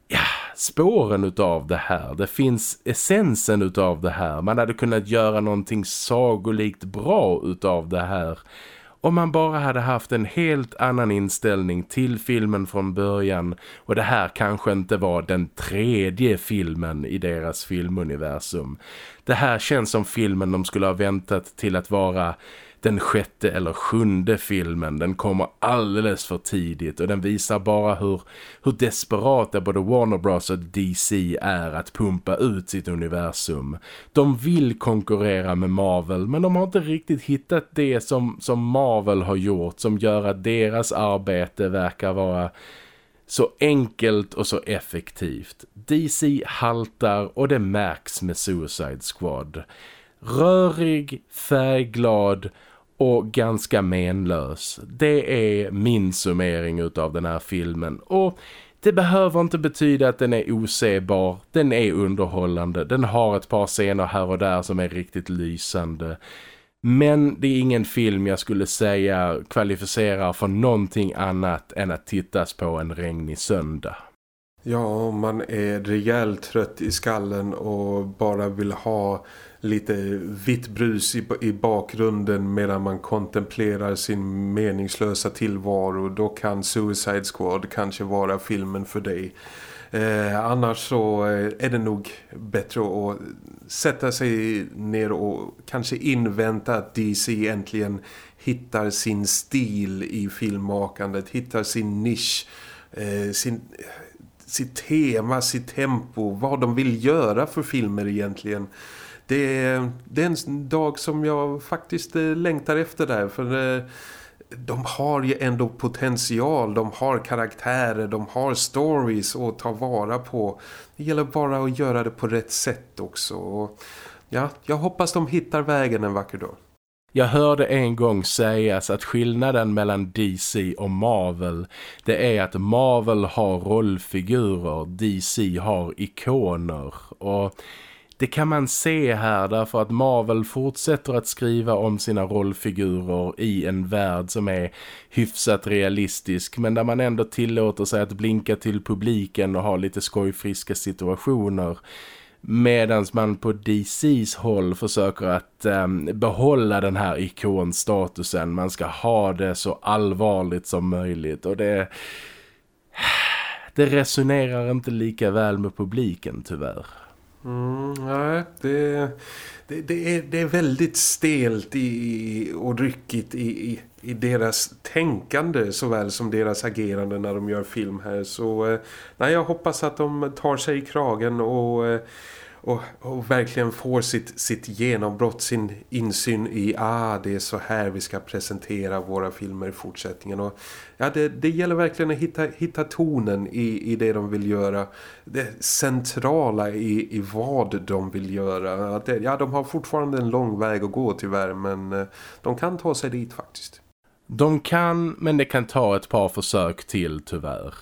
ja, spåren utav det här. Det finns essensen utav det här. Man hade kunnat göra någonting sagolikt bra utav det här om man bara hade haft en helt annan inställning till filmen från början och det här kanske inte var den tredje filmen i deras filmuniversum. Det här känns som filmen de skulle ha väntat till att vara den sjätte eller sjunde filmen. Den kommer alldeles för tidigt och den visar bara hur, hur desperata både Warner Bros och DC är att pumpa ut sitt universum. De vill konkurrera med Marvel men de har inte riktigt hittat det som, som Marvel har gjort som gör att deras arbete verkar vara så enkelt och så effektivt. DC haltar och det märks med Suicide Squad. Rörig, färgglad och ganska menlös. Det är min summering av den här filmen och det behöver inte betyda att den är osebar. Den är underhållande. Den har ett par scener här och där som är riktigt lysande. Men det är ingen film jag skulle säga kvalificerar för någonting annat än att tittas på en regnig söndag. Ja, om man är rejält trött i skallen och bara vill ha lite vitt brus i, i bakgrunden medan man kontemplerar sin meningslösa tillvaro då kan Suicide Squad kanske vara filmen för dig. Eh, annars så eh, är det nog bättre att sätta sig ner och kanske invänta att DC äntligen hittar sin stil i filmmakandet, hittar sin nisch, eh, sin, sitt tema, sitt tempo, vad de vill göra för filmer egentligen det är, det är en dag som jag faktiskt eh, längtar efter där för eh, de har ju ändå potential, de har karaktärer, de har stories att ta vara på. Det gäller bara att göra det på rätt sätt också. Och ja, jag hoppas de hittar vägen en vacker dag. Jag hörde en gång sägas att skillnaden mellan DC och Marvel det är att Marvel har rollfigurer, DC har ikoner och det kan man se här därför att Marvel fortsätter att skriva om sina rollfigurer i en värld som är hyfsat realistisk men där man ändå tillåter sig att blinka till publiken och ha lite skojfriska situationer. Medan man på DCs håll försöker att eh, behålla den här ikonstatusen. Man ska ha det så allvarligt som möjligt och det... Det resonerar inte lika väl med publiken tyvärr. Mm, nej, det, det, det, är, det är väldigt stelt i, och ryckigt i, i, i, deras tänkande såväl som deras agerande när de gör film här. Så eh, nej, jag hoppas att de tar sig i kragen och eh, och, och, verkligen får sitt, sitt genombrott, sin insyn i ah, det är så här vi ska presentera våra filmer i fortsättningen. Och, ja, det, det gäller verkligen att hitta, hitta tonen i, i det de vill göra. Det centrala i, i vad de vill göra. Att det, ja, de har fortfarande en lång väg att gå tyvärr, men eh, de kan ta sig dit faktiskt. De kan, men det kan ta ett par försök till tyvärr.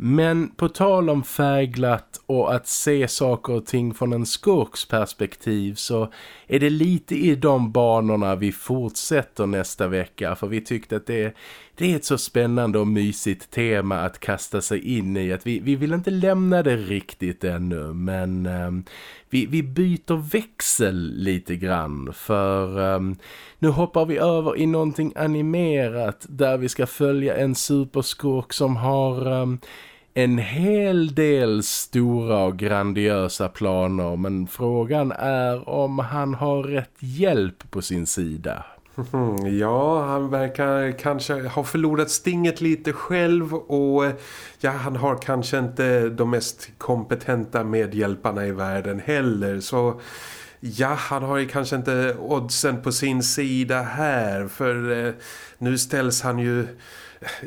Men på tal om färgglatt och att se saker och ting från en skurks perspektiv så är det lite i de banorna vi fortsätter nästa vecka? För vi tyckte att det, det är ett så spännande och mysigt tema att kasta sig in i att vi, vi vill inte lämna det riktigt ännu men um, vi, vi byter växel lite grann. För um, nu hoppar vi över i någonting animerat där vi ska följa en superskurk som har um, en hel del stora och grandiösa planer men frågan är om han har rätt hjälp på sin sida. Ja, han verkar kanske ha förlorat stinget lite själv och ja, han har kanske inte de mest kompetenta medhjälparna i världen heller så ja, han har ju kanske inte oddsen på sin sida här för eh, nu ställs han ju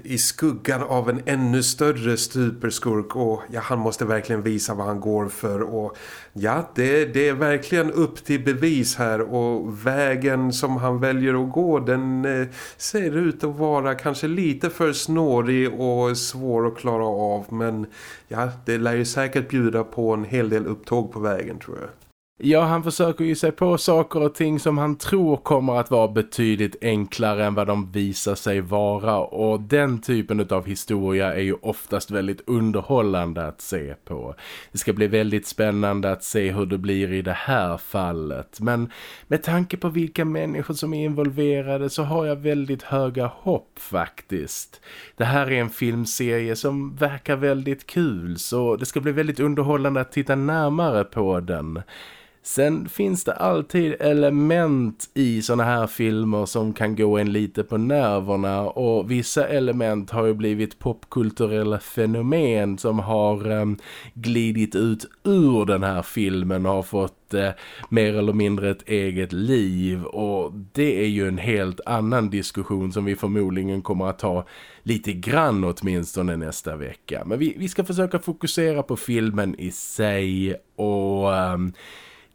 i skuggan av en ännu större stuperskurk och ja, han måste verkligen visa vad han går för och ja, det, det är verkligen upp till bevis här och vägen som han väljer att gå den eh, ser ut att vara kanske lite för snårig och svår att klara av men ja, det lär ju säkert bjuda på en hel del upptåg på vägen tror jag. Ja, han försöker ju sig på saker och ting som han tror kommer att vara betydligt enklare än vad de visar sig vara och den typen av historia är ju oftast väldigt underhållande att se på. Det ska bli väldigt spännande att se hur det blir i det här fallet men med tanke på vilka människor som är involverade så har jag väldigt höga hopp faktiskt. Det här är en filmserie som verkar väldigt kul så det ska bli väldigt underhållande att titta närmare på den. Sen finns det alltid element i såna här filmer som kan gå en lite på nerverna och vissa element har ju blivit popkulturella fenomen som har um, glidit ut ur den här filmen och har fått uh, mer eller mindre ett eget liv och det är ju en helt annan diskussion som vi förmodligen kommer att ta lite grann åtminstone nästa vecka. Men vi, vi ska försöka fokusera på filmen i sig och... Um,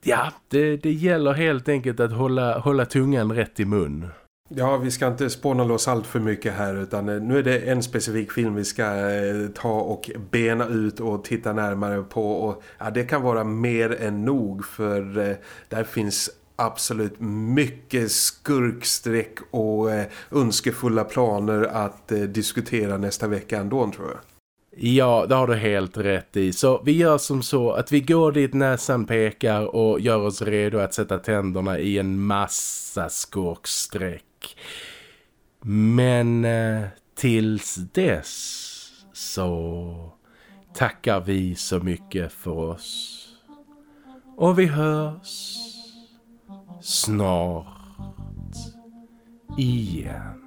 ja, det, det gäller helt enkelt att hålla, hålla tungan rätt i mun. Ja, vi ska inte spåna loss allt för mycket här utan eh, nu är det en specifik film vi ska eh, ta och bena ut och titta närmare på och ja, det kan vara mer än nog för eh, där finns absolut mycket skurksträck och eh, önskefulla planer att eh, diskutera nästa vecka ändå tror jag. Ja, det har du helt rätt i. Så vi gör som så att vi går dit näsan pekar och gör oss redo att sätta tänderna i en massa skurksträck. Men eh, tills dess så tackar vi så mycket för oss. Och vi hörs snart igen.